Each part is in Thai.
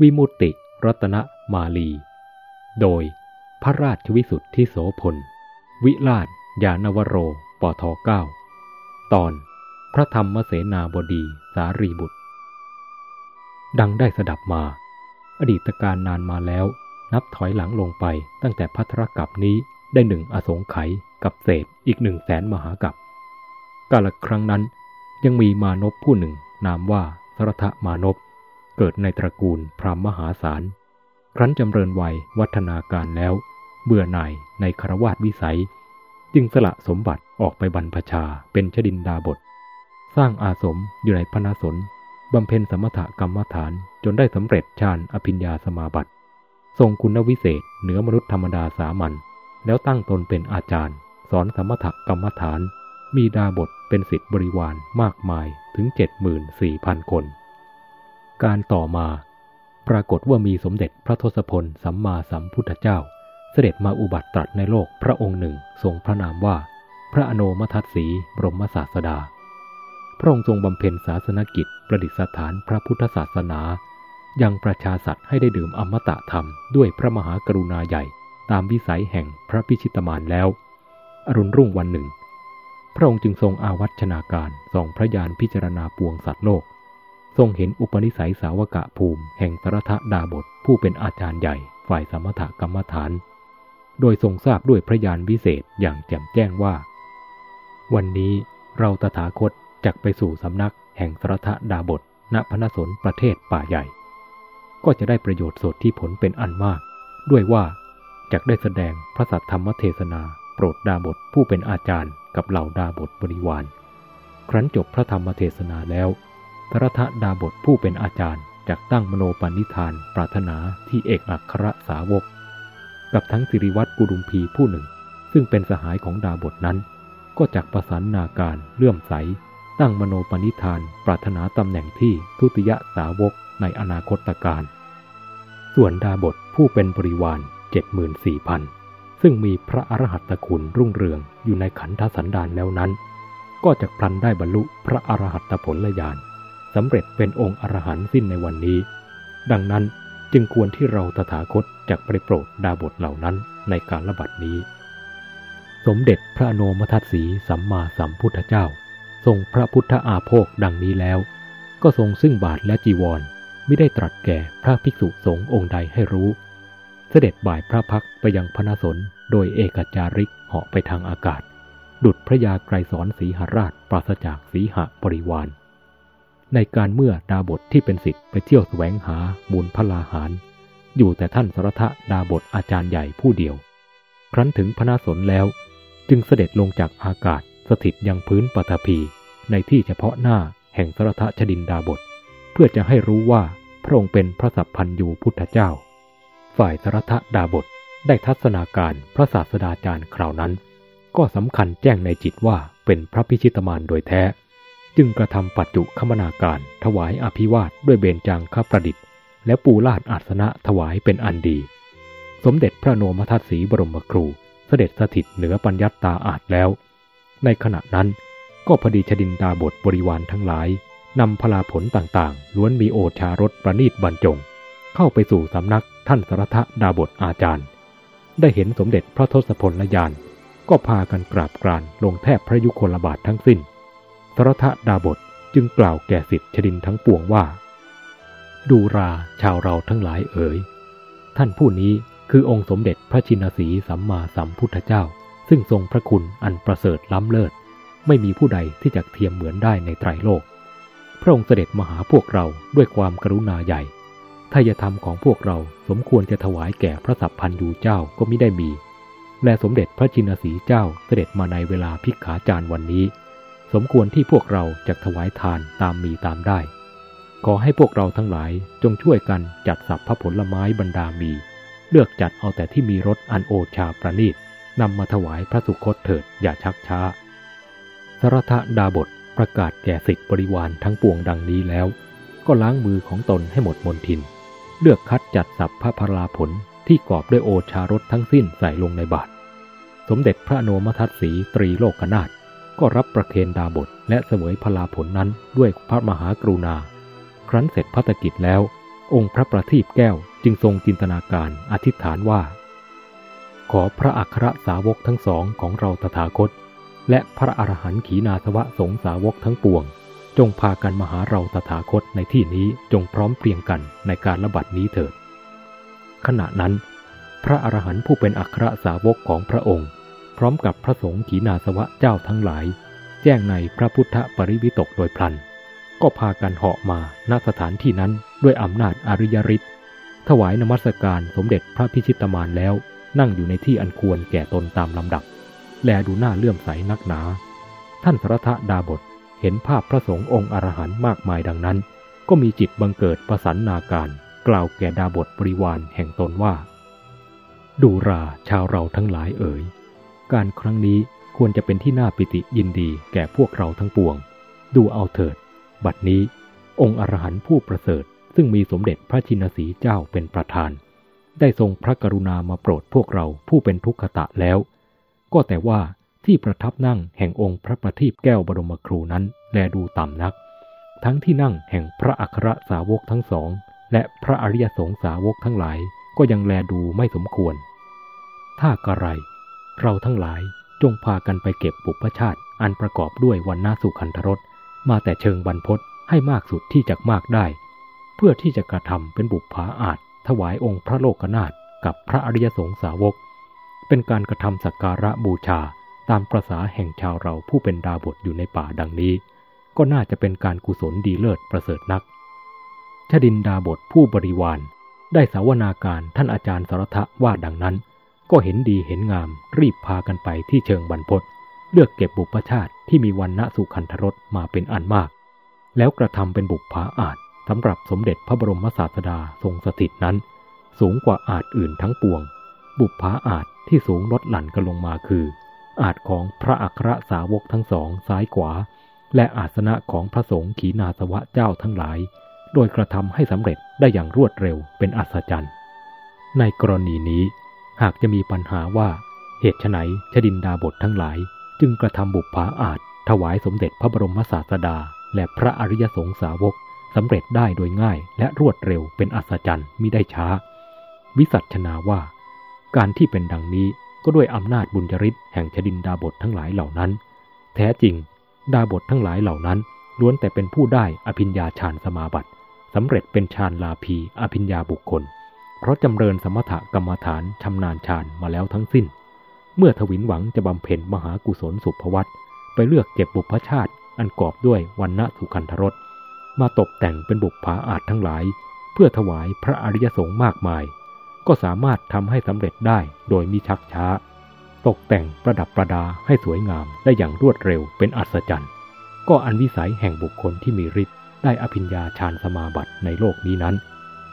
วิมุตติรัตนมาลี โดยพระราชวิสุทธิโสพล วิลาศยานวโร ปทเก้าตอนพระธรรมเสนาบดีสารีบุตร ดังได้สดับมา อดีตการนานมาแล้ว นับถอยหลังลงไปตั้งแต่พัทรกับนี้ได้หนึ่งอสงไขยกับเศษอีกหนึ่งแสนมหากับกาลครั้งนั้นยังมีมานพผู้หนึ่งนามว่าสรทมานพ เกิดในตระกูลพรหมมหาศาล ครั้นจำเริญวัยวัฒนาการแล้ว เบื่อหน่ายในครวาสวิสัย จึงสละสมบัติออกไปบรรพชาเป็นชดินดาบท สร้างอาสมอยู่ในพนาสนบำเพ็ญสมถกรรมฐานจนได้สำเร็จฌานอภิญญาสมาบัติ ทรงคุณวิเศษเหนือมนุษย์ธรรมดาสามัญแล้วตั้งตนเป็นอาจารย์ สอนสมถกรรมฐาน มีดาบทเป็นสิทธิบริวารมากมายถึง 74,000 คน การต่อมา ปรากฏว่ามีสมเด็จพระทศพลสัมมาสัมพุทธเจ้า เสด็จมาอุบัติตรัสในโลกพระองค์หนึ่งทรงพระนามว่า พระอโนมทัตสีบรมศาสดา พระองค์ทรงบำเพ็ญศาสนกิจประดิษฐานพระพุทธศาสนา ยังประชาสัตว์ให้ได้ดื่มอมตะธรรมด้วยพระมหากรุณาใหญ่ตามวิสัยแห่งพระพิชิตมานแล้ว อรุณรุ่งวันหนึ่ง พระองค์จึงทรงอาวัชนาการส่องพระยานพิจารณาปวงสัตว์โลก ทรงเห็นอุปนิสัยสาวกะภูมิ แห่งสรทดาบทผู้เป็นอาจารย์ใหญ่ฝ่ายสมถกรรมฐาน โดยทรงทราบด้วยพระญาณวิเศษอย่างแจ่มแจ้งว่า วันนี้เราตถาคตจักไปสู่สำนักแห่งสรทดาบทณพนสนประเทศป่าใหญ่ ก็จะได้ประโยชน์สดที่ผลเป็นอันมาก ด้วยว่าจักได้แสดงพระสัทธรรมเทศนาโปรดดาบทผู้เป็นอาจารย์กับเหล่าดาบทบริวาร ครั้นจบพระธรรมเทศนาแล้ว พระทดาบทผู้เป็นอาจารย์จากตั้งมโนปณิธานปรารถนาที่เอกอัครสาวก กับทั้งสิริวัตรกุดุมพีผู้หนึ่ง ซึ่งเป็นสหายของดาบทนั้น ก็จากประสานนาการเลื่อมใส ตั้งมโนปณิธานปรารถนาตำแหน่งที่ทุติยสาวกในอนาคตการ ส่วนดาบทผู้เป็นบริวารเจ็ดหมื่นสี่พันซึ่งมีพระอรหัตตคุณรุ่งเรืองอยู่ในขันธสันดานแล้วนั้น ก็จะพลันได้บรรลุพระอรหัตผลญาณ สำเร็จเป็นองค์อรหันต์สิ้นในวันนี้ ดังนั้นจึงควรที่เราตถาคตจะไปโปรดดาบทเหล่านั้นในการระบัดนี้ สมเด็จพระโนมทัตสีสัมมาสัมพุทธเจ้า ทรงพระพุทธอาโภคดังนี้แล้ว ก็ทรงซึ่งบาทและจีวรไม่ได้ตรัสแก่พระภิกษุสงฆ์องค์ใดให้รู้ เสด็จบ่ายพระพักไปยังพระนสนโดยเอกจาริกเหาะไปทางอากาศ ดุดพระยาไกรสอนสีหราชปราศจากสีหบริวาร ในการเมื่อดาบทที่เป็นสิทธิ์ไปเที่ยวแสวงหามูลพลาหาร อยู่แต่ท่านสรทะดาบทอาจารย์ใหญ่ผู้เดียว ครั้นถึงพนาสนแล้ว จึงเสด็จลงจากอากาศสถิตยังพื้นปฐพีในที่เฉพาะหน้าแห่งสรทะชดินดาบท เพื่อจะให้รู้ว่าพระองค์เป็นพระสัพพันยูพุทธเจ้า ฝ่ายสรทะดาบทได้ทัศนาการพระศาสดาจารย์คราวนั้น ก็สำคัญแจ้งในจิตว่าเป็นพระพิชิตมารโดยแท้ จึงกระทำปัจจุคมนาการถวายอภิวาทด้วยเบญจางคประดิษฐ์ และปูลาดอาสนะถวายเป็นอันดี สมเด็จพระโนมทัตสีบรมครู เสด็จสถิตเหนือปัญญาตาอาจแล้ว ในขณะนั้นก็พอดีชดินดาบทบริวารทั้งหลายนำพลาผลต่างๆ ล้วนมีโอชารสประนีตบรรจง เข้าไปสู่สำนักท่านสรทดาบทอาจารย์ ได้เห็นสมเด็จพระทศพลละยาน ก็พากันกราบกรานลงแทบพระยุคลบาททั้งสิ้น สรทดาบทจึงกล่าวแก่สิทธิชดินทั้งปวงว่า ดูราชาวเราทั้งหลายเอ๋ย ท่านผู้นี้คือองค์สมเด็จพระชินสีสัมมาสัมพุทธเจ้า ซึ่งทรงพระคุณอันประเสริฐล้ำเลิศ ไม่มีผู้ใดที่จะเทียมเหมือนได้ในไตรโลก พระองค์เสด็จมาหาพวกเราด้วยความกรุณาใหญ่ทายธรรมของพวกเราสมควรจะถวายแก่พระสัพพันยูเจ้าก็ไม่ได้มี และสมเด็จพระชินสีเจ้าเสด็จมาในเวลาพิกขาจารวันนี้ สมควรที่พวกเราจะถวายทานตามมีตามได้ ขอให้พวกเราทั้งหลายจงช่วยกันจัดสับพระผลไม้บรรดามี เลือกจัดเอาแต่ที่มีรสอันโอชาประณีตนำมาถวายพระสุคตเถิดอย่าชักช้า สรทดาบทประกาศแก่สิทธิบริวารทั้งปวงดังนี้แล้ว ก็ล้างมือของตนให้หมดมนทิน เลือกคัดจัดสับพระพลาผลที่กอบด้วยโอชารสทั้งสิ้นใส่ลงในบาตรสมเด็จพระโนมทัตสีตรีโลกนาถ ก็รับประเคนดาบทและเสวยพลาผลนั้นด้วยพระมหากรุณา ครั้นเสร็จพัฒกิจแล้ว องค์พระประทีปแก้วจึงทรงจินตนาการอธิษฐานว่า ขอพระอัครสาวกทั้งสองของเราตถาคต และพระอรหันต์ขีนาสวะสงสาวกทั้งปวง จงพากันมาหาเราตถาคตในที่นี้จงพร้อมเพรียงกันในการระบัดนี้เถิด ขณะนั้น พระอรหันต์ผู้เป็นอัครสาวกของพระองค์ พร้อมกับพระสงฆ์ขีนาสวะเจ้าทั้งหลาย แจ้งในพระพุทธปริวิตกโดยพลัน ก็พากันเหาะมาณสถานที่นั้นด้วยอำนาจอริยฤทธิ์ถวายนมัสการสมเด็จพระพิชิตมารแล้ว นั่งอยู่ในที่อันควรแก่ตนตามลำดับ แลดูหน้าเลื่อมใสนักหนา ท่านสรทดาบทเห็นภาพพระสงฆ์องค์อรหันต์มากมายดังนั้น ก็มีจิตบังเกิดประสันนาการ กล่าวแก่ดาบทบริวารแห่งตนว่า ดูราชาวเราทั้งหลายเอ๋ย การครั้งนี้ควรจะเป็นที่น่าปิติยินดีแก่พวกเราทั้งปวง ดูเอาเถิด บัดนี้ องค์อรหันต์ผู้ประเสริฐ ซึ่งมีสมเด็จพระชินสีเจ้าเป็นประธาน ได้ทรงพระกรุณามาโปรดพวกเราผู้เป็นทุกขตะแล้ว ก็แต่ว่าที่ประทับนั่งแห่งองค์พระประทีปแก้วบรมครูนั้นแลดูต่ำนัก ทั้งที่นั่งแห่งพระอัครสาวกทั้งสอง และพระอริยสงสาวกทั้งหลายก็ยังแลดูไม่สมควร ถ้ากระไร เราทั้งหลายจงพากันไปเก็บบุพชาติ อันประกอบด้วยวันนาสุขันธรสมาแต่เชิงบรรพศให้มากสุดที่จะมากได้ เพื่อที่จะกระทำเป็นบุพผาอาจ ถวายองค์พระโลกนาถกับพระอริยสงสาวก เป็นการกระทำสักการะบูชาตามประษาแห่งชาวเราผู้เป็นดาบทอยู่ในป่าดังนี้ ก็น่าจะเป็นการกุศลดีเลิศประเสริฐนักชดินดาบทผู้บริวาร ได้สาวนาการท่านอาจารย์สารทะว่าดังนั้น ก็เห็นดีเห็นงามรีบพากันไปที่เชิงบรรพศเลือกเก็บบุพชาติที่มีวันณสุขันธรสมาเป็นอันมาก แล้วกระทำเป็นบุพผาอาจสำหรับสมเด็จพระบรมศาสดาทรงสถิตนั้น สูงกว่าอาจอื่นทั้งปวง บุพผาอาจที่สูงลดหลั่นกันลงมาคือ อาจของพระอัครสาวกทั้งสองซ้ายขวา และอาสนะของพระสงฆ์ขีนาสวะเจ้าทั้งหลาย โดยกระทำให้สำเร็จได้อย่างรวดเร็วเป็นอัศจรรย์ ในกรณีนี้ หากจะมีปัญหาว่าเหตุไนชดินดาบททั้งหลาย จึงกระทำบุพผาอาจ ถวายสมเด็จพระบรมศาสดา และพระอริยสงสาวกสำเร็จได้โดยง่ายและรวดเร็วเป็นอัศจรรย์มิได้ช้า วิสัชนาว่า การที่เป็นดังนี้ก็ด้วยอำนาจบุญจริตแห่งชดินดาบททั้งหลายเหล่านั้น แท้จริง ดาบททั้งหลายเหล่านั้น ล้วนแต่เป็นผู้ได้อภิญญาฌานสมาบัติสำเร็จเป็นฌานลาภีอภิญญาบุคคล เพราะจำเริญสมถกรรมฐานชำนาญฌานมาแล้วทั้งสิ้น เมื่อทวินหวังจะบำเพ็ญมหากุศลสุภวัตไปเลือกเก็บบุพชาติ อันกอบด้วยวันณะสุขันธรสมาตกแต่งเป็นบุพผาอาจทั้งหลาย เพื่อถวายพระอริยสงฆ์มากมาย ก็สามารถทำให้สำเร็จได้โดยมิชักช้า ตกแต่งประดับประดาให้สวยงามได้อย่างรวดเร็วเป็นอัศจรรย์ ก็อันวิสัยแห่งบุคคลที่มีฤทธิ์ได้อภิญญาฌานสมาบัติในโลกนี้นั้น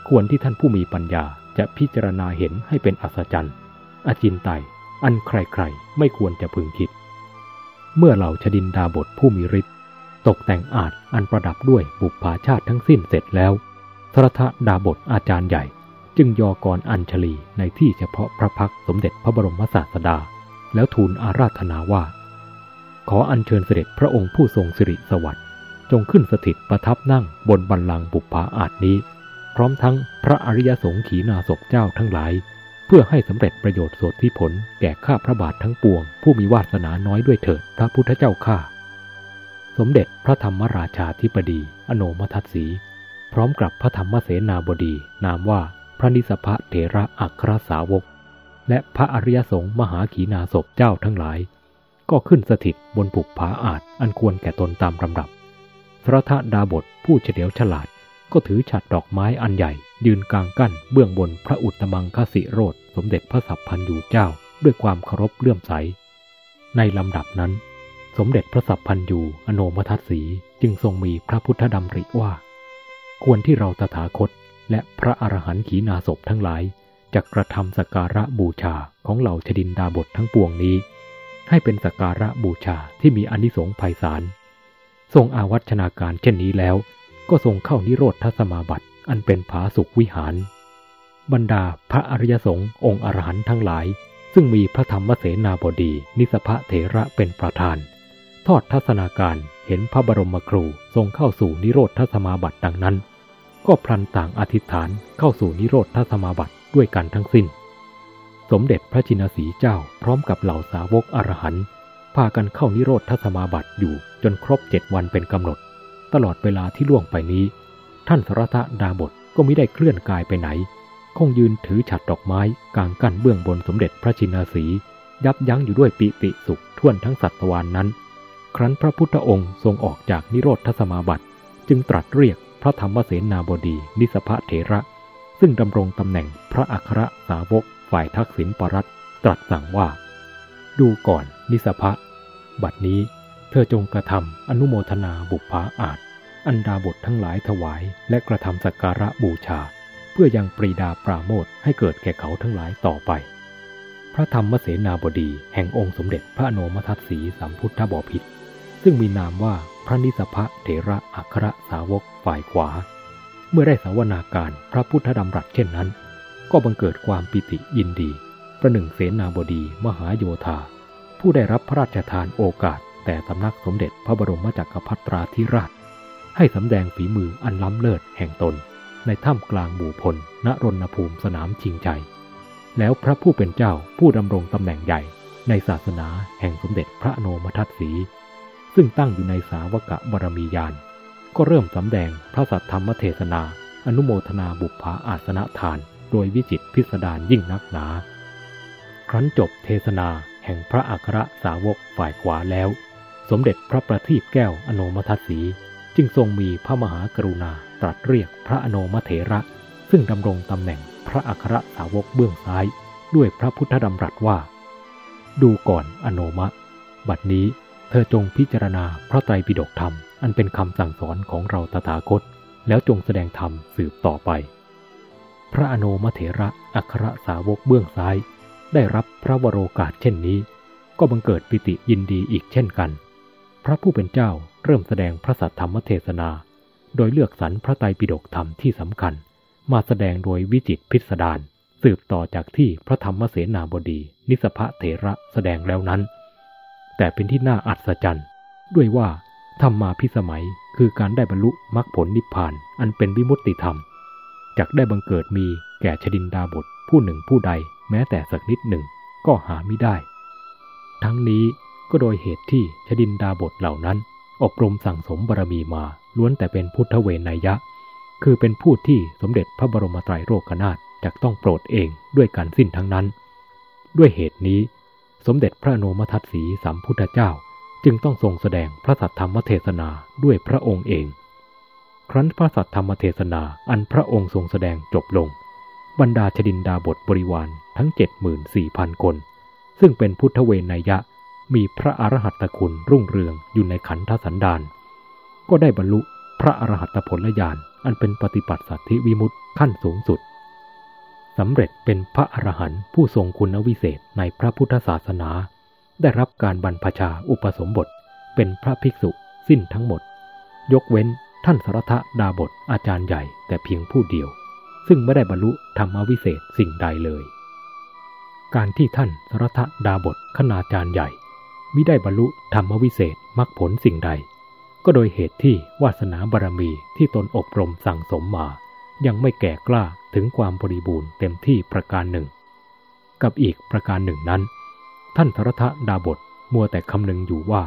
ควรที่ท่านผู้มีปัญญาจะพิจารณาเห็นให้เป็นอัศจรรย์อจินไตยอันใครๆ ไม่ควรจะพึงคิด เมื่อเหล่าชดินดาบทผู้มีฤทธิ์ตกแต่งอาจอันประดับด้วยบุพภาชาติทั้งสิ้นเสร็จแล้วสรทดาบทอาจารย์ใหญ่ จึงยอกรอัญชลีในที่เฉพาะพระพักสมเด็จพระบรมศาสดา แล้วทูลอาราธนาว่า ขออัญเชิญเสด็จพระองค์ผู้ทรงสิริสวัสดิ์จงขึ้นสถิตประทับนั่งบนบัลลังก์บุพภาอาจนี้ พร้อมทั้งพระอริยสงฆ์ขีนาศพเจ้าทั้งหลาย เพื่อให้สำเร็จประโยชน์สดที่ผลแก่ข้าพระบาททั้งปวง ผู้มีวาสนาน้อยด้วยเถิดพระพุทธเจ้าข้าสมเด็จพระธรรมราชาธิบดี อโนมทัตสี พร้อมกับพระธรรมเสนาบดี นามว่าพระนิสพะเถระอัครสาวก และพระอริยสงฆ์มหาขีนาศพเจ้าทั้งหลาย ก็ขึ้นสถิตบนปุกผาอาจอันควรแก่ตนตามลำดับพระทดาบทผู้เฉลียวฉลาด ก็ถือฉัดดอกไม้อันใหญ่ ยืนกลางกั้นเบื้องบนพระอุตตมังคสิโรธสมเด็จพระสัพพันยูเจ้า ด้วยความเคารพเลื่อมใส ในลำดับนั้น สมเด็จพระสัพพันยูอโนมทัตสีจึงทรงมีพระพุทธดำริว่า ควรที่เราตถาคต และพระอรหันต์ขีนาศพทั้งหลายจะกระทำสักการะบูชาของเหล่าชดินดาบททั้งปวงนี้ ให้เป็นสักการะบูชาที่มีอนิสงส์ไพศาลทรงอาวัชนาการเช่นนี้แล้ว ก็ทรงเข้านิโรธทสมาบัติอันเป็นผาสุขวิหาร บรรดาพระอริยสงฆ์องค์อรหันต์ทั้งหลาย ซึ่งมีพระธรรมเสนาบดี นิสภะเถระเป็นประธาน ทอดทัศนาการเห็นพระบรมครูทรงเข้าสู่นิโรธทสมาบัติดังนั้น ก็พลันต่างอธิษฐานเข้าสู่นิโรธทสมาบัติด้วยกันทั้งสิ้น สมเด็จพระชินสีเจ้าพร้อมกับเหล่าสาวกอรหันต์พากันเข้านิโรธทสมาบัติอยู่จนครบเจ็ดวันเป็นกำหนด ตลอดเวลาที่ล่วงไปนี้ ท่านสรทดาบทก็ไม่ได้เคลื่อนกายไปไหน คงยืนถือฉัดดอกไม้กลางกั้นเบื้องบนสมเด็จพระชินสี ยับยั้งอยู่ด้วยปิติสุขท่วนทั้งสัตวานนั้น ครั้นพระพุทธองค์ทรงออกจากนิโรธทสมาบัติ จึงตรัสเรียกพระธรรมเสนาบดีนิสภะเถระ ซึ่งดำรงตำแหน่งพระอัครสาวกฝ่ายทักษิณปรัตตรัสสั่งว่า ดูก่อนนิสภะบัดนี้เธอจงกระทำอนุโมทนาบุพภาอาจ อันดาบททั้งหลายถวาย และกระทำสักการะบูชา เพื่อยังปรีดาปราโมทให้เกิดแก่เขาทั้งหลายต่อไป พระธรรมเสนาบดีแห่งองค์สมเด็จพระโนมทัตสีสัมพุทธบพิตรซึ่งมีนามว่าพระนิสภะเถระอัครสาวกฝ่ายขวา เมื่อได้สาวนาการพระพุทธดำรัสเช่นนั้น ก็บังเกิดความปิติยินดี ประหนึ่งเสนาบดีมหาโยธา ผู้ได้รับพระราชทานโอกาสแต่สำนักสมเด็จพระบรมจักรพรรดิราธิราช ให้สำแดงฝีมืออันล้ำเลิศแห่งตน ในถ้ำกลางหมู่พลณรณภูมิสนามชิงใจแล้วพระผู้เป็นเจ้าผู้ดำรงตำแหน่งใหญ่ในศาสนาแห่งสมเด็จพระโนมทัตสี ซึ่งตั้งอยู่ในสาวกะบรมียาน ก็เริ่มสำแดงพระสัทธรรมเทศนา อนุโมทนาบุพภาอาสนะทาน โดยวิจิตพิสดารยิ่งนักหนา ครั้นจบเทศนาแห่งพระอัครสาวกฝ่ายขวาแล้ว สมเด็จพระประทีปแก้วอโนมทัศสี จึงทรงมีพระมหากรุณาตรัสเรียกพระอโนมเถระ ซึ่งดำรงตำแหน่งพระอัครสาวกเบื้องซ้าย ด้วยพระพุทธดำรัสว่า ดูก่อนอโนมะ บัดนี้เธอจงพิจารณาพระไตรปิฎกธรรม อันเป็นคำสั่งสอนของเราตถาคต แล้วจงแสดงธรรมสืบต่อไป พระอโนมเถระอัครสาวกเบื้องซ้าย ได้รับพระวโรกาสเช่นนี้ ก็บังเกิดปิติยินดีอีกเช่นกัน พระผู้เป็นเจ้าเริ่มแสดงพระสัทธรรมเทศนา โดยเลือกสรรพระไตรปิฎกธรรมที่สำคัญ มาแสดงโดยวิจิตพิสดารสืบต่อจากที่พระธรรมเสนาบดี นิสภะเถระแสดงแล้วนั้น แต่เป็นที่น่าอัศจรรย์ ด้วยว่าธรรมมาพิสมัยคือการได้บรรลุมรรคผลนิพพานอันเป็นวิมุตติธรรมจากได้บังเกิดมีแก่ชดินดาบทผู้หนึ่งผู้ใดแม้แต่สักนิดหนึ่งก็หาไม่ได้ ทั้งนี้ ก็โดยเหตุที่ชดินดาบทเหล่านั้น อบรมสั่งสมบารมีมาล้วนแต่เป็นพุทธเวนยะ คือเป็นผู้ที่สมเด็จพระบรมไตรโลกนาถจะต้องโปรดเองด้วยการสิ้นทั้งนั้น ด้วยเหตุนี้ สมเด็จพระโนมทัตสีสัมพุทธเจ้า จึงต้องทรงแสดงพระสัทธรรมเทศนาด้วยพระองค์เอง ครั้นพระสัทธรรมเทศนาอันพระองค์ทรงแสดงจบลง บรรดาชดินดาบทบริวารทั้งเจ็ดหมื่นสี่พันคน ซึ่งเป็นพุทธเวนยะ มีพระอรหัตคุณรุ่งเรืองอยู่ในขันธสันดาน ก็ได้บรรลุพระอรหัตผลญาณอันเป็นปฏิปัติสัตธิวิมุตติขั้นสูงสุดสำเร็จเป็นพระอรหันต์ผู้ทรงคุณวิเศษในพระพุทธศาสนา ได้รับการบรรพชาอุปสมบท เป็นพระภิกษุสิ้นทั้งหมด ยกเว้นท่านสรทดาบทอาจารย์ใหญ่แต่เพียงผู้เดียว ซึ่งไม่ได้บรรลุธรรมวิเศษสิ่งใดเลย การที่ท่านสรทดาบทคณาจารย์ใหญ่ มิได้บรรลุธรรมวิเศษมรรคผลสิ่งใด ก็โดยเหตุที่วาสนาบารมีที่ตนอบรมสั่งสมมา ยังไม่แก่กล้าถึงความบริบูรณ์เต็มที่ประการหนึ่ง กับอีกประการหนึ่งนั้น ท่านธรทดาบทมัวแต่คำนึงอยู่ว่า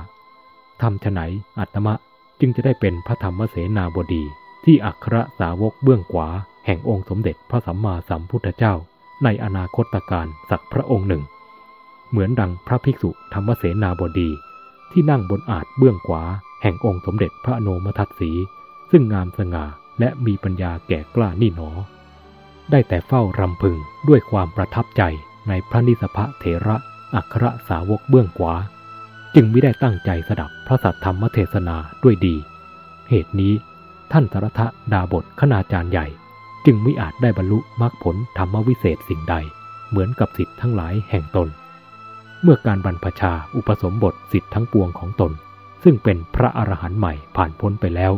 ทำฉไหนอัตมะจึงจะได้เป็นพระธรรมเสนาบดีที่อัครสาวกเบื้องขวา แห่งองค์สมเด็จพระสัมมาสัมพุทธเจ้า ในอนาคตการสักพระองค์หนึ่ง เหมือนดังพระภิกษุธรรมเสนาบดี ที่นั่งบนอาจเบื้องขวา แห่งองค์สมเด็จพระโนมทัตสี ซึ่งงามสง่าและมีปัญญาแก่กล้านี่หนอ ได้แต่เฝ้ารำพึงด้วยความประทับใจในพระนิสพะเถระอัครสาวกเบื้องขวา จึงไม่ได้ตั้งใจสดับพระสัทธรรมเทศนาด้วยดี เหตุนี้ท่านสารทะดาบทคณาจารย์ใหญ่ จึงไม่อาจได้บรรลุมรรคผลธรรมวิเศษสิ่งใด เหมือนกับสิทธิ์ทั้งหลายแห่งตน เมื่อการบรรพชาอุปสมบทสิทธิ์ทั้งปวงของตน ซึ่งเป็นพระอรหันต์ใหม่ผ่านพ้นไปแล้ว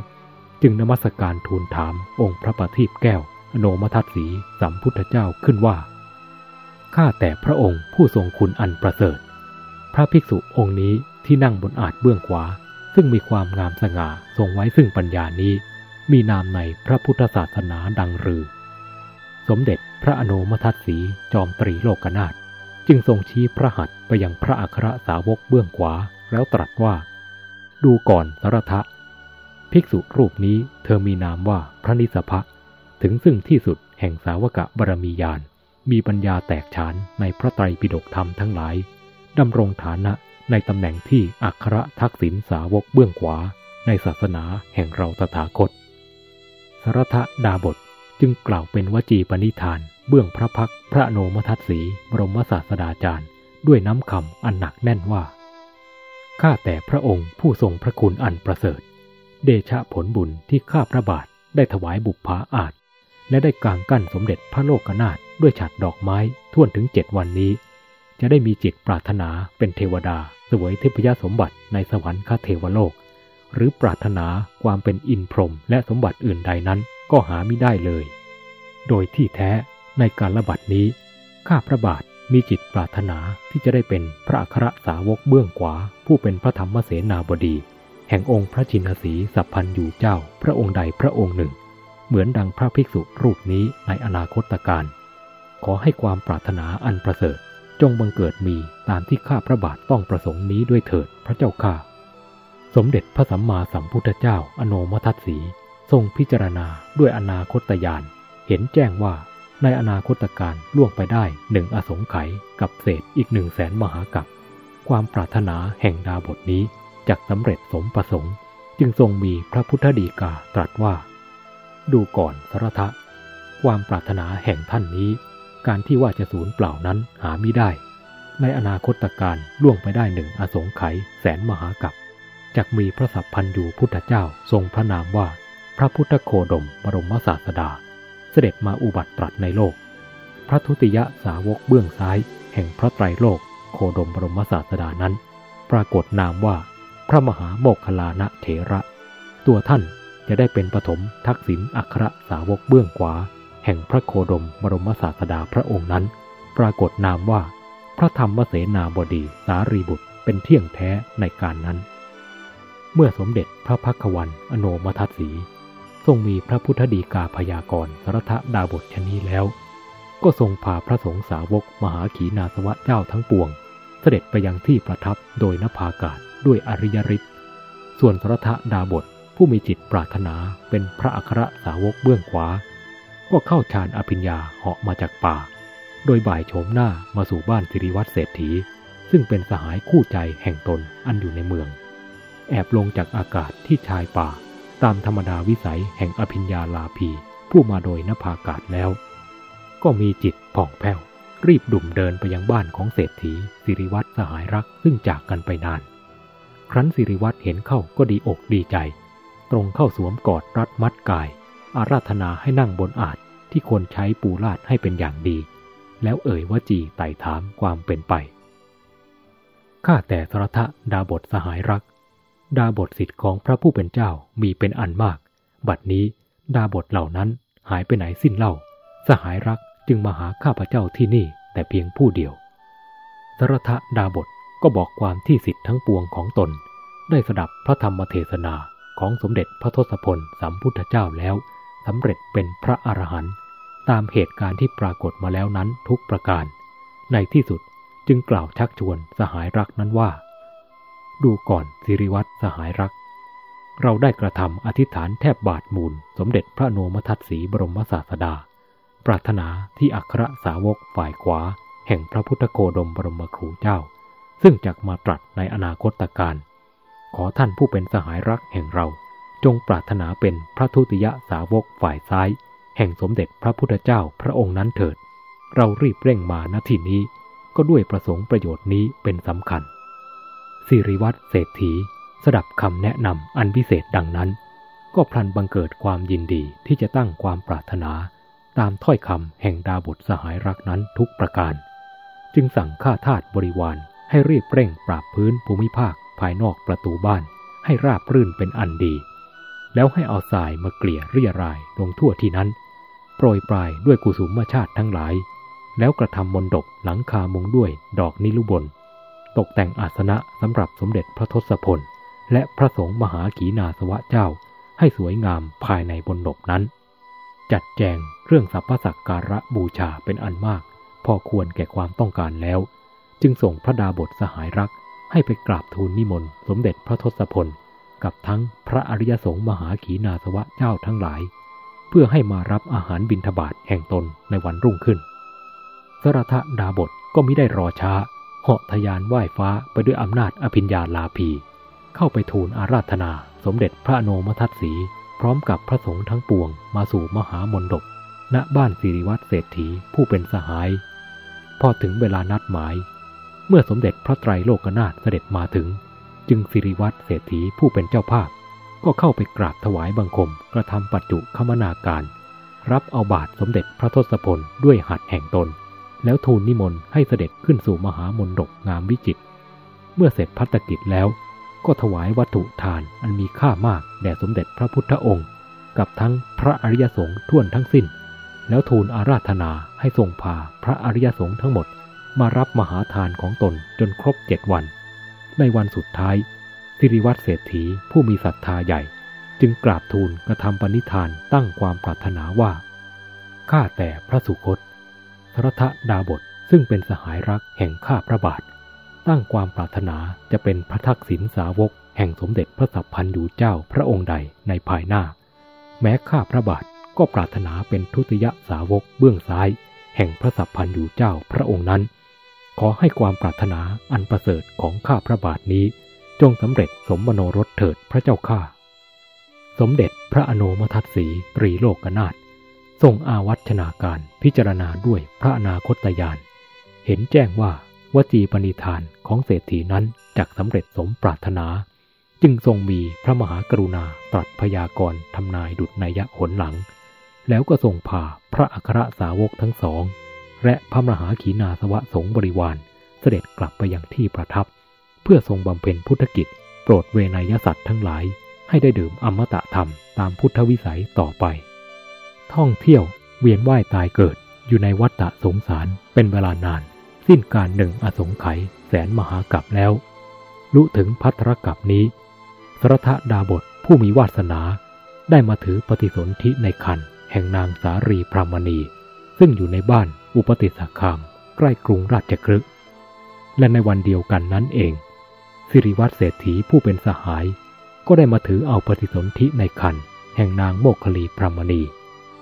จึงนมัสการทูลถามองค์พระปฏิบแก้วอโนมทัตสีสัมพุทธเจ้าขึ้นว่า ข้าแต่พระองค์ผู้ทรงคุณอันประเสริฐ พระภิกษุองค์นี้ที่นั่งบนอาจเบื้องขวา ซึ่งมีความงามสง่าทรงไว้ซึ่งปัญญานี้ มีนามในพระพุทธศาสนาดังรือ สมเด็จพระอนุมทัตสีจอมตรีโลกนาถจึงทรงชี้พระหัตถ ไปยังพระอัครสาวกเบื้องขวาแล้วตรัสว่า ดูก่อนสรทะ ภิกษุรูปนี้เธอมีนามว่าพระนิสพะถึงซึ่งที่สุดแห่งสาวกะบรมียาน มีปัญญาแตกฉานในพระไตรปิฎกธรรมทั้งหลายดำรงฐานะในตำแหน่งที่อัครทักษิณสาวกเบื้องขวา ในศาสนาแห่งเราตถาคต สรทะดาบทจึงกล่าวเป็นวจีปณิธาน เบื้องพระพักพระโนมทัตสีบรมศาสดาจารย์ ด้วยน้ำคำอันหนักแน่นว่า ข้าแต่พระองค์ผู้ทรงพระคุณอันประเสริฐ เดชะผลบุญที่ข้าพระบาทได้ถวายบุพภาอาจ และได้กางกั้นสมเด็จพระโลกนาถด้วยฉัดดอกไม้ท่วนถึงเจ็ดวันนี้ จะได้มีจิตปรารถนาเป็นเทวดาสวยเทพยสมบัติในสวรรคเทวโลก หรือปรารถนาความเป็นอินพรหมและสมบัติอื่นใดนั้นก็หาไม่ได้เลย โดยที่แท้ในการระบัดนี้ ข้าพระบาท มีจิตปรารถนาที่จะได้เป็นพระอัครสาวกเบื้องขวา ผู้เป็นพระธรรมเสนาบดี แห่งองค์พระจินสีสัพพันยูเจ้า พระองค์ใดพระองค์หนึ่ง เหมือนดังพระภิกษุรูปนี้ในอนาคตการ ขอให้ความปรารถนาอันประเสริฐ จงบังเกิดมีตามที่ข้าพระบาทต้องประสงค์นี้ด้วยเถิดพระเจ้าข้าสมเด็จพระสัมมาสัมพุทธเจ้าอโนมทัตสี ทรงพิจารณาด้วยอนาคตญาณเห็นแจ้งว่า ในอนาคตการล่วงไปได้หนึ่งอสงไขยกับเศษอีกหนึ่งแสนมหากับความปรารถนาแห่งดาบทนี้จักสำเร็จสมประสงค์ จึงทรงมีพระพุทธดีกาตรัสว่า ดูก่อนสรทะ ความปรารถนาแห่งท่านนี้ การที่ว่าจะสูญเปล่านั้นหาไม่ได้ ในอนาคตการล่วงไปได้หนึ่งอสงไขยแสนมหากับจักมีพระสัพพันยูพุทธเจ้าทรงพระนามว่า พระพุทธโคดมบรมศาสดา ด็จมาอุบัติตรัสในโลก พระทุติยสาวกเบื้องซ้าย แห่งพระไตรโลก โคดมบรมศาสดานั้น ปรากฏนามว่า พระมหาโมคคลานะเถระ ตัวท่านจะได้เป็นปฐมทักษิณอัครสาวกเบื้องขวา แห่งพระโคดมบรมศาสดาพระองค์นั้น ปรากฏนามว่า พระธรรมเสนาบดีสารีบุตรเป็นเที่ยงแท้ในการนั้น เมื่อสมเด็จพระพักวันอโนมทัตสี ทรงมีพระพุทธดีกาพยากรณ์สรทดาบทชนีแล้ว ก็ทรงพาพระสงฆ์สาวกมหาขีนาสวะเจ้าทั้งปวง เสด็จไปยังที่ประทับโดยนภากาศด้วยอริยฤทธิ์ส่วนสรทดาบทผู้มีจิตปรารถนาเป็นพระอัครสาวกเบื้องขวา ก็เข้าฌานอภิญญาเหาะมาจากป่า โดยบ่ายโฉมหน้ามาสู่บ้านสิริวัตรเศรษฐี ซึ่งเป็นสหายคู่ใจแห่งตนอันอยู่ในเมือง แอบลงจากอากาศที่ชายป่า ตามธรรมดาวิสัยแห่งอภิญญาลาภีผู้มาโดยนภากาศแล้ว ก็มีจิตผ่องแผ้ว รีบดุ่มเดินไปยังบ้านของเศรษฐีสิริวัตรสหายรักซึ่งจากกันไปนาน ครั้นสิริวัตรเห็นเข้าก็ดีอกดีใจ ตรงเข้าสวมกอดรัดมัดกาย อาราธนาให้นั่งบนอาจที่ควรใช้ปูลาดให้เป็นอย่างดี แล้วเอ่ยวจีไต่ถามความเป็นไปข้าแต่สรทะดาบทสหายรัก ดาบทสิทธิ์ของพระผู้เป็นเจ้ามีเป็นอันมาก บัดนี้ดาบทเหล่านั้นหายไปไหนสิ้นเล่า สหายรักจึงมาหาข้าพเจ้าที่นี่แต่เพียงผู้เดียวสรทะดาบทก็บอกความที่สิทธิ์ทั้งปวงของตน ได้สดับพระธรรมเทศนาของสมเด็จพระทศพลสัมพุทธเจ้าแล้วสำเร็จเป็นพระอรหันต์ตามเหตุการณ์ที่ปรากฏมาแล้วนั้นทุกประการ ในที่สุดจึงกล่าวชักชวนสหายรักนั้นว่า ดูก่อนสิริวัตรสหายรัก เราได้กระทำอธิษฐานแทบบาทมูล สมเด็จพระโนมทัตสีบรมศาสดา ปรารถนาที่อัครสาวกฝ่ายขวา แห่งพระพุทธโคดมบรมครูเจ้า ซึ่งจักมาตรัสในอนาคตการ ขอท่านผู้เป็นสหายรักแห่งเรา จงปรารถนาเป็นพระทุติยสาวกฝ่ายซ้าย แห่งสมเด็จพระพุทธเจ้าพระองค์นั้นเถิด เรารีบเร่งมาณที่นี้ก็ด้วยประสงค์ประโยชน์นี้เป็นสำคัญ สิริวัตรเศรษฐีสดับคำแนะนำอันพิเศษดังนั้น ก็พลันบังเกิดความยินดีที่จะตั้งความปรารถนา ตามถ้อยคำแห่งดาบทสหายรักนั้นทุกประการ จึงสั่งข้าทาสบริวารให้รีบเร่งปราบพื้นภูมิภาคภายนอกประตูบ้าน ให้ราบรื่นเป็นอันดี แล้วให้เอาทรายมาเกลี่ยเรียรายลงทั่วที่นั้น โปรยปลายด้วยกุสุมชาติทั้งหลาย แล้วกระทำมนดบหลังคามุงด้วยดอกนิลุบน ตกแต่งอาสนะสำหรับสมเด็จพระทศพล และพระสงฆ์มหาขีนาสวะเจ้า ให้สวยงามภายในบนดบนั้น จัดแจงเรื่องสัพพสักการะบูชาเป็นอันมาก พอควรแก่ความต้องการแล้ว จึงส่งพระดาบทสหายรักให้ไปกราบทูลนิมนต์สมเด็จพระทศพล กับทั้งพระอริยสงฆ์มหาขีนาสวะเจ้าทั้งหลาย เพื่อให้มารับอาหารบิณฑบาตแห่งตนในวันรุ่งขึ้น สรทดาบทก็มิได้รอช้า เหาะทยานไหว้ฟ้าไปด้วยอำนาจอภิญญาลาภีเข้าไปทูลอาราธนาสมเด็จพระโนมทัตสี พร้อมกับพระสงฆ์ทั้งปวงมาสู่มหามนดบณบ้านสิริวัตรเศรษฐีผู้เป็นสหาย พอถึงเวลานัดหมาย เมื่อสมเด็จพระไตรโลกนาถเสด็จมาถึง จึงสิริวัตรเศรษฐีผู้เป็นเจ้าภาพ ก็เข้าไปกราบถวายบังคมกระทำปัจจุคมนาการ รับเอาบาทสมเด็จพระทศพลด้วยหัดแห่งตน แล้วทูลนิมนต์ให้เสด็จขึ้นสู่มหามนดกงามวิจิตรเมื่อเสร็จพัฒกิจแล้วก็ถวายวัตถุทานอันมีค่ามากแด่สมเด็จพระพุทธองค์ กับทั้งพระอริยสงฆ์ท่วนทั้งสิ้น แล้วทูลอาราธนาให้ทรงพาพระอริยสงฆ์ทั้งหมด มารับมหาทานของตนจนครบเจ็ดวัน ในวันสุดท้าย สิริวัตรเศรษฐีผู้มีศรัทธาใหญ่ จึงกราบทูลกระทำปณิธานตั้งความปรารถนาว่าข้าแต่พระสุคต รทดาบทซึ่งเป็นสหายรักแห่งข้าพระบาท ตั้งความปรารถนาจะเป็นพระทักษิณสาวก แห่งสมเด็จพระสัพพันธ์อยู่เจ้าพระองค์ใดในภายหน้า แม้ข้าพระบาทก็ปรารถนาเป็นทุติยสาวกเบื้องซ้าย แห่งพระสัพพันธ์อยู่เจ้าพระองค์นั้น ขอให้ความปรารถนาอันประเสริฐของข้าพระบาทนี้ จงสำเร็จสมมโนรสเถิดพระเจ้าข้าสมเด็จพระอโนมทัตสีตรีโลกนาถ ทรงอาวัชนาการพิจารณาด้วยพระอนาคตญาณเห็นแจ้งว่าวจีปณิธานของเศรษฐีนั้นจักสำเร็จสมปรารถนา จึงทรงมีพระมหากรุณาตรัสพยากรณ์ทำนายดุจนัยหนหลัง แล้วก็ทรงพาพระอัครสาวกทั้งสอง และพระมหาขีนาสวะสงบริวารเสด็จกลับไปยังที่ประทับ เพื่อทรงบำเพ็ญพุทธกิจ โปรดเวนยสัตว์ทั้งหลายให้ได้ดื่มอมตะธรรมตามพุทธวิสัยต่อไป ท่องเที่ยวเวียนว่ายตายเกิดอยู่ในวัฏฏะสงสารเป็นเวลานาน สิ้นการหนึ่งอสงไขยแสนมหากับแล้วรู้ถึงพัทรกับนี้ สรทดาบทผู้มีวาสนา ได้มาถือปฏิสนธิในคันแห่งนางสารีพรามณี ซึ่งอยู่ในบ้านอุปติสคาม ใกล้กรุงราชครึกและในวันเดียวกันนั้นเอง สิริวัตรเศรษฐีผู้เป็นสหาย ก็ได้มาถือเอาปฏิสนธิในคันแห่งนางโมคคลีพรามณี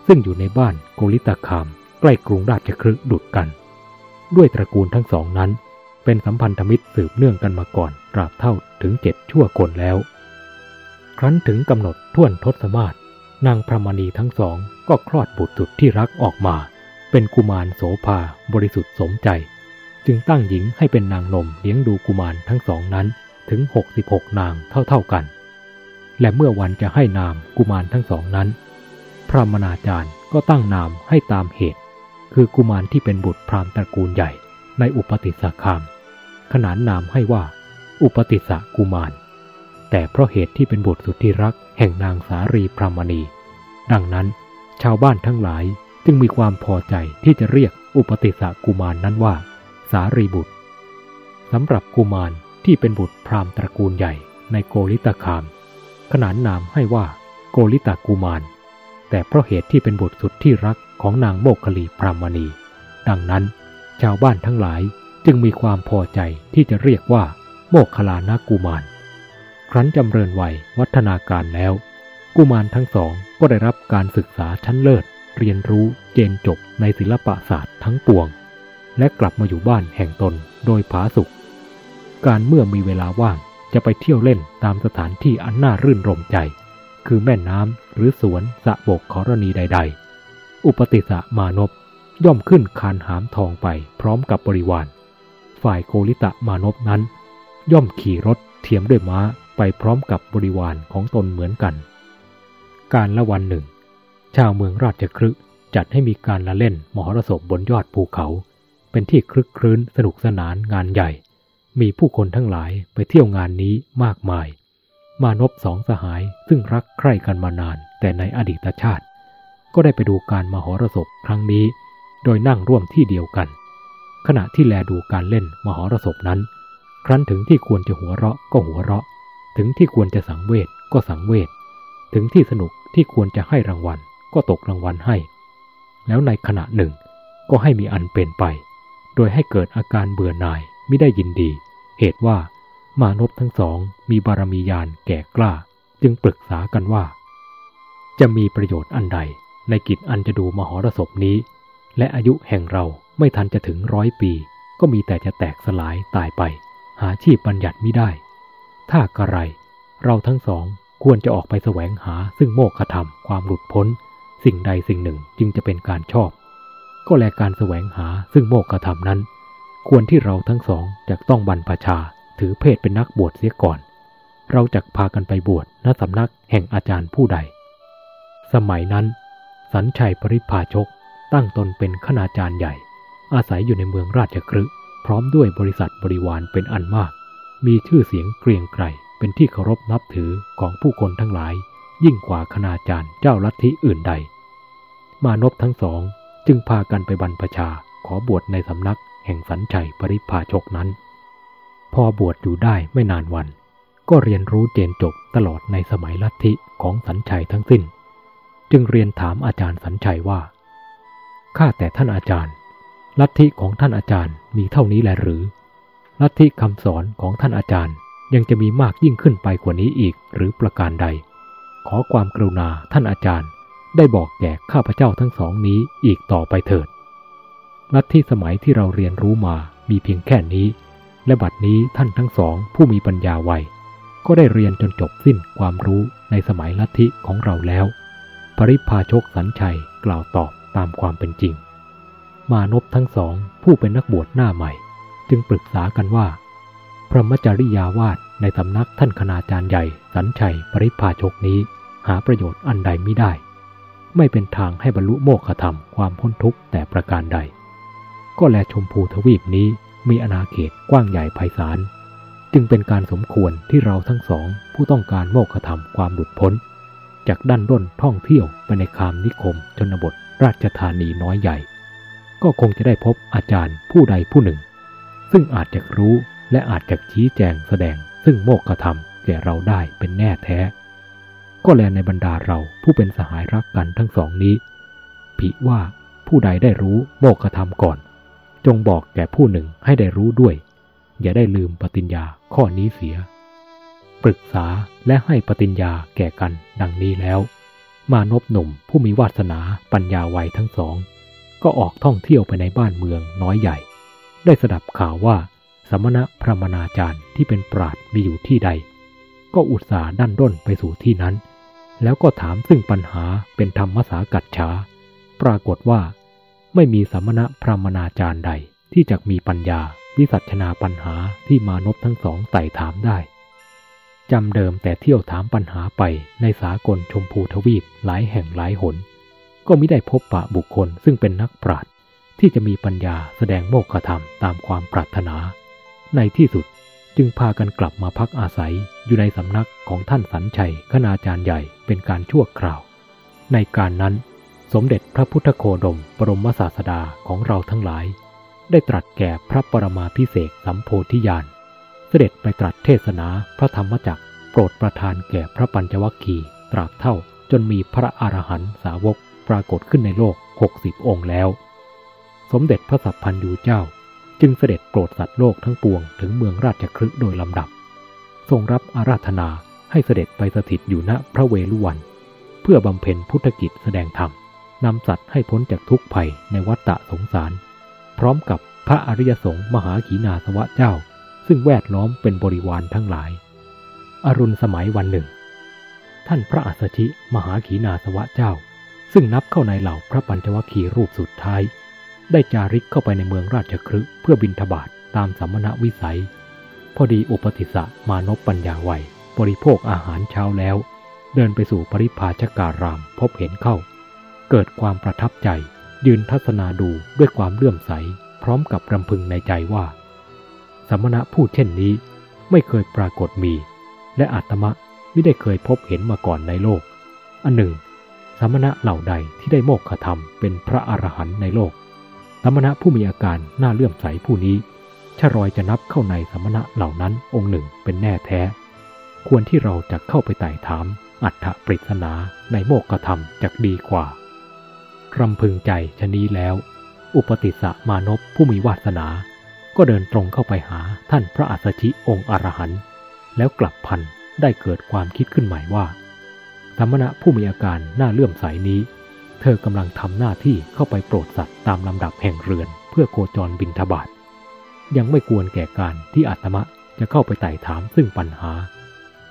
ซึ่งอยู่ในบ้านโกลิตาคาม ใกล้กรุงราชครึกดุดกัน ด้วยตระกูลทั้งสองนั้น เป็นสัมพันธมิตรสืบเนื่องกันมาก่อนตราบเท่าถึงเจ็ดชั่วคนแล้ว ครั้นถึงกำหนดท่วนทศมาศนางพระมณีทั้งสองก็คลอดบุตรสุดที่รักออกมา เป็นกุมารโสภาบริสุทธิ์สมใจ จึงตั้งหญิงให้เป็นนางนมเลี้ยงดูกุมารทั้งสองนั้นถึง 66 นางเท่าๆกัน และเมื่อวันจะให้นามกุมารทั้งสองนั้น พระมนาจารย์ก็ตั้งนามให้ตามเหตุ คือกุมารที่เป็นบุตรพราหมณ์ตระกูลใหญ่ในอุปติสสคาม ขนานนามให้ว่า อุปติสกุมาร แต่เพราะเหตุที่เป็นบุตรสุดที่รักแห่งนางสารีพรามณี ดังนั้นชาวบ้านทั้งหลายจึงมีความพอใจที่จะเรียกอุปติสสกุมารนนั้นว่า สารีบุตรสำหรับกุมารที่เป็นบุตรพราหมณ์ตระกูลใหญ่ในโกริตาคาม ขนานนามให้ว่า โกริตากุมาร แต่เพราะเหตุที่เป็นบุตรสุดที่รักของนางโมกขลีพรามณี ดังนั้น ชาวบ้านทั้งหลายจึงมีความพอใจที่จะเรียกว่า โมกขลานากุมาร ครั้นจำเริญวัยวัฒนาการแล้ว กุมารทั้งสองก็ได้รับการศึกษาชั้นเลิศ เรียนรู้เจนจบในศิลปศาสตร์ทั้งปวง และกลับมาอยู่บ้านแห่งตนโดยผาสุข การเมื่อมีเวลาว่างจะไปเที่ยวเล่นตามสถานที่อันน่ารื่นรมใจ คือแม่น้ำหรือสวนสะบกขรณีใด ๆ อุปติสะมานพย่อมขึ้นคานหามทองไปพร้อมกับบริวาร ฝ่ายโกริตะมานพนั้น ย่อมขี่รถเทียมด้วยม้าไปพร้อมกับบริวารของตนเหมือนกัน การละวันหนึ่ง ชาวเมืองราชครึจัดให้มีการละเล่นมหรสพบนยอดภูเขา เป็นที่คลึกครื้นสนุกสนานงานใหญ่ มีผู้คนทั้งหลายไปเที่ยวงานนี้มากมาย มานพสองสหายซึ่งรักใคร่กันมานาน แต่ในอดีตชาติ ก็ได้ไปดูการมหรสพครั้งนี้ โดยนั่งร่วมที่เดียวกัน ขณะที่แลดูการเล่นมหรสพนั้น ครั้นถึงที่ควรจะหัวเราะก็หัวเราะ ถึงที่ควรจะสังเวชก็สังเวชถึงที่สนุกที่ควรจะให้รางวัลก็ตกรางวัลให้ แล้วในขณะหนึ่งก็ให้มีอันเป็นไป โดยให้เกิดอาการเบื่อหน่ายไม่ได้ยินดี เหตุว่า มานพทั้งสองมีบารมียานแก่กล้า จึงปรึกษากันว่า จะมีประโยชน์อันใดในกิจอันจะดูมหรสพนี้ และอายุแห่งเราไม่ทันจะถึงร้อยปี ก็มีแต่จะแตกสลายตายไป หาชีพบัญญัติไม่ได้ ถ้ากระไร เราทั้งสองควรจะออกไปแสวงหาซึ่งโมฆะธรรมความหลุดพ้น สิ่งใดสิ่งหนึ่งจึงจะเป็นการชอบ ก็แลการแสวงหาซึ่งโมฆะธรรมนั้น ควรที่เราทั้งสองจะต้องบรรพชา ถือเพศเป็นนักบวชเสียก่อน เราจะพากันไปบวชณสำนักแห่งอาจารย์ผู้ใด สมัยนั้น สัญชัยปริพาชกตั้งตนเป็นขณาจารย์ใหญ่ อาศัยอยู่ในเมืองราชครึพร้อมด้วยบริษัทบริวารเป็นอันมาก มีชื่อเสียงเกรียงไกรเป็นที่เคารพนับถือของผู้คนทั้งหลาย ยิ่งกว่าคณาจารย์เจ้าลัทธิอื่นใด มานพทั้งสองจึงพากันไปบรรพชาขอบวชในสำนักแห่งสัญชัยปริพาชกนั้น พอบวชอยู่ได้ไม่นานวัน ก็เรียนรู้เจนจบตลอดในสมัยลัทธิของสัญชัยทั้งสิ้น จึงเรียนถามอาจารย์สัญชัยว่า ข้าแต่ท่านอาจารย์ ลัทธิของท่านอาจารย์มีเท่านี้แลหรือ ลัทธิคำสอนของท่านอาจารย์ยังจะมีมากยิ่งขึ้นไปกว่านี้อีกหรือประการใด ขอความกรุณาท่านอาจารย์ได้บอกแก่ข้าพเจ้าทั้งสองนี้อีกต่อไปเถิด ลัทธิสมัยที่เราเรียนรู้มามีเพียงแค่นี้ และบัดนี้ท่านทั้งสองผู้มีปัญญาไวก็ได้เรียนจนจบสิ้นความรู้ในสมัยลัทธิของเราแล้ว ปริพาชกสัญชัยกล่าวตอบตามความเป็นจริง มานพทั้งสองผู้เป็นนักบวชหน้าใหม่ จึงปรึกษากันว่า พระมจริยาวาสในสำนักท่านคณาจารย์ใหญ่สัญชัยปริพาชกนี้หาประโยชน์อันใดไม่ได้ ไม่เป็นทางให้บรรลุโมฆะธรรมความพ้นทุกข์แต่ประการใด ก็แลชมพูทวีปนี้ มีอาณาเขตกว้างใหญ่ไพศาล จึงเป็นการสมควรที่เราทั้งสองผู้ต้องการโมกขธรรมความหลุดพ้น จากด้านด้นท่องเที่ยวไปในคามนิคม ชนบทราชธานีน้อยใหญ่ ก็คงจะได้พบอาจารย์ผู้ใดผู้หนึ่ง ซึ่งอาจจะรู้และอาจจะชี้แจงแสดง ซึ่งโมกขธรรมแก่เราได้เป็นแน่แท้ ก็แลในบรรดาเราผู้เป็นสหายรักกันทั้งสองนี้ผิว่าผู้ใดได้รู้โมกขธรรมก่อน จงบอกแก่ผู้หนึ่งให้ได้รู้ด้วย อย่าได้ลืมปฏิญญาข้อนี้เสีย ปรึกษาและให้ปฏิญญาแก่กันดังนี้แล้ว มานพหนุ่มผู้มีวาสนาปัญญาไวทั้งสอง ก็ออกท่องเที่ยวไปในบ้านเมืองน้อยใหญ่ ได้สดับข่าวว่าสมณะพระมนาจารย์ที่เป็นปราดมีอยู่ที่ใด ก็อุตส่าห์ดันด้นไปสู่ที่นั้น แล้วก็ถามซึ่งปัญหาเป็นธรรมสากัดฉาปรากฏว่า ไม่มีสมณะพรามนาจารย์ใด ที่จะมีปัญญา วิสัชนาปัญหาที่มานพทั้งสองไต่ถามได้จำเดิมแต่เที่ยวถามปัญหาไปในสากลชมพูทวีปหลายแห่งหลายหน ก็ไม่ได้พบปะบุคคลซึ่งเป็นนักปราชญ์ที่จะมีปัญญาแสดงโมกขธรรมตามความปรารถนา ในที่สุดจึงพากันกลับมาพักอาศัยอยู่ในสำนักของท่านสัญชัยคณาจารย์ใหญ่เป็นการชั่วคราว ในการนั้น สมเด็จพระพุทธโคดมบรมศาสดาของเราทั้งหลาย ได้ตรัสแก่พระปรมาพิเศษสัมโพธิญาณ เสด็จไปตรัสเทศนาพระธรรมจักรโปรดประทานแก่พระปัญจวัคคีย์ตราบเท่าจนมีพระอรหันต์สาวกปรากฏขึ้นในโลกหกสิบองค์แล้ว สมเด็จพระสัพพันยูเจ้า จึงเสด็จโปรดสัตว์โลกทั้งปวงถึงเมืองราชคฤห์โดยลำดับ ทรงรับอาราธนาให้เสด็จไปสถิตอยู่ณพระเวฬุวัน เพื่อบำเพ็ญพุทธกิจแสดงธรรม นำสัตว์ให้พ้นจากทุกข์ภัยในวัฏฏะสงสาร พร้อมกับพระอริยสงฆ์มหาขีนาสวะเจ้า ซึ่งแวดล้อมเป็นบริวารทั้งหลาย อรุณสมัยวันหนึ่ง ท่านพระอัสชิมหาขีนาสวะเจ้า ซึ่งนับเข้าในเหล่าพระปัญจวัคคีย์รูปสุดท้าย ได้จาริกเข้าไปในเมืองราชครึเพื่อบินทบาทตามสัมมณวิสัย พอดีอุปติสะมานพปัญญาไวบริโภคอาหารเช้าแล้ว เดินไปสู่ปริพาชการามพบเห็นเข้า เกิดความประทับใจ ยืนทัศนาดูด้วยความเลื่อมใส พร้อมกับรำพึงในใจว่า สมณะผู้เช่นนี้ไม่เคยปรากฏมี และอาตมะไม่ได้เคยพบเห็นมาก่อนในโลก อันหนึ่ง สมณะเหล่าใดที่ได้โมกขธรรมเป็นพระอรหันต์ในโลก สมณะผู้มีอาการน่าเลื่อมใสผู้นี้ชรอยจะนับเข้าในสมณะเหล่านั้นองค์หนึ่งเป็นแน่แท้ ควรที่เราจะเข้าไปไต่ถามอัฏฐปริศนาในโมกขธรรมจะดีกว่า รำพึงใจชนี้แล้ว อุปติสะมานพผู้มีวาสนา ก็เดินตรงเข้าไปหาท่านพระอัสสชิองค์อรหันต์แล้วกลับพันได้เกิดความคิดขึ้นใหม่ว่าธรรมณะผู้มีอาการน่าเลื่อมใสนี้ เธอกำลังทำหน้าที่เข้าไปโปรดสัตว์ตามลำดับแห่งเรือนเพื่อโคจรบินทบาทยังไม่ควรแก่การที่อาตมะจะเข้าไปไต่ถามซึ่งปัญหา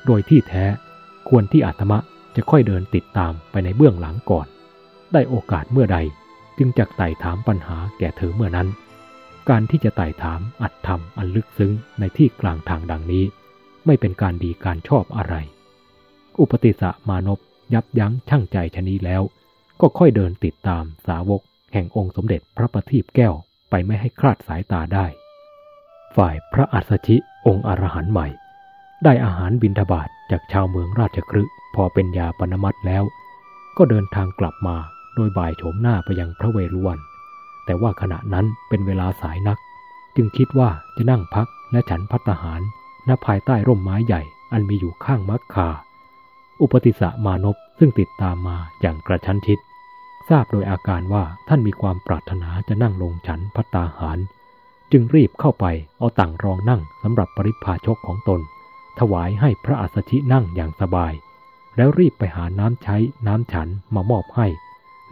โดยที่แท้ควรที่อาตมะจะค่อยเดินติดตามไปในเบื้องหลังก่อน ได้โอกาสเมื่อใดจึงจะไต่ถามปัญหาแก่เธอเมื่อนั้น การที่จะไต่ถามอัดทำอันลึกซึ้งในที่กลางทางดังนี้ ไม่เป็นการดีการชอบอะไร อุปติสะมานพยับยั้งชั่งใจชนีแล้ว ก็ค่อยเดินติดตามสาวก แห่งองค์สมเด็จพระประทีปแก้วไปไม่ให้คลาดสายตาได้ ฝ่ายพระอัสชิองค์อรหันต์ใหม่ ได้อาหารบินทบาทจากชาวเมืองราชครึพอเป็นยาปนมัตแล้ว ก็เดินทางกลับมา โดยบ่ายโฉมหน้าไปยังพระเวรุวัน แต่ว่าขณะนั้นเป็นเวลาสายนัก จึงคิดว่าจะนั่งพักและฉันพัตหารณภายใต้ร่มไม้ใหญ่ อันมีอยู่ข้างมักคา อุปติสะมานพซึ่งติดตามมาอย่างกระชั้นชิด ทราบโดยอาการว่าท่านมีความปรารถนาจะนั่งลงฉันพัตาหาร จึงรีบเข้าไปเอาต่างรองนั่งสำหรับปริพาชกของตน ถวายให้พระอัสสชินั่งอย่างสบาย แล้วรีบไปหาน้ำใช้น้ำฉันมามอบให้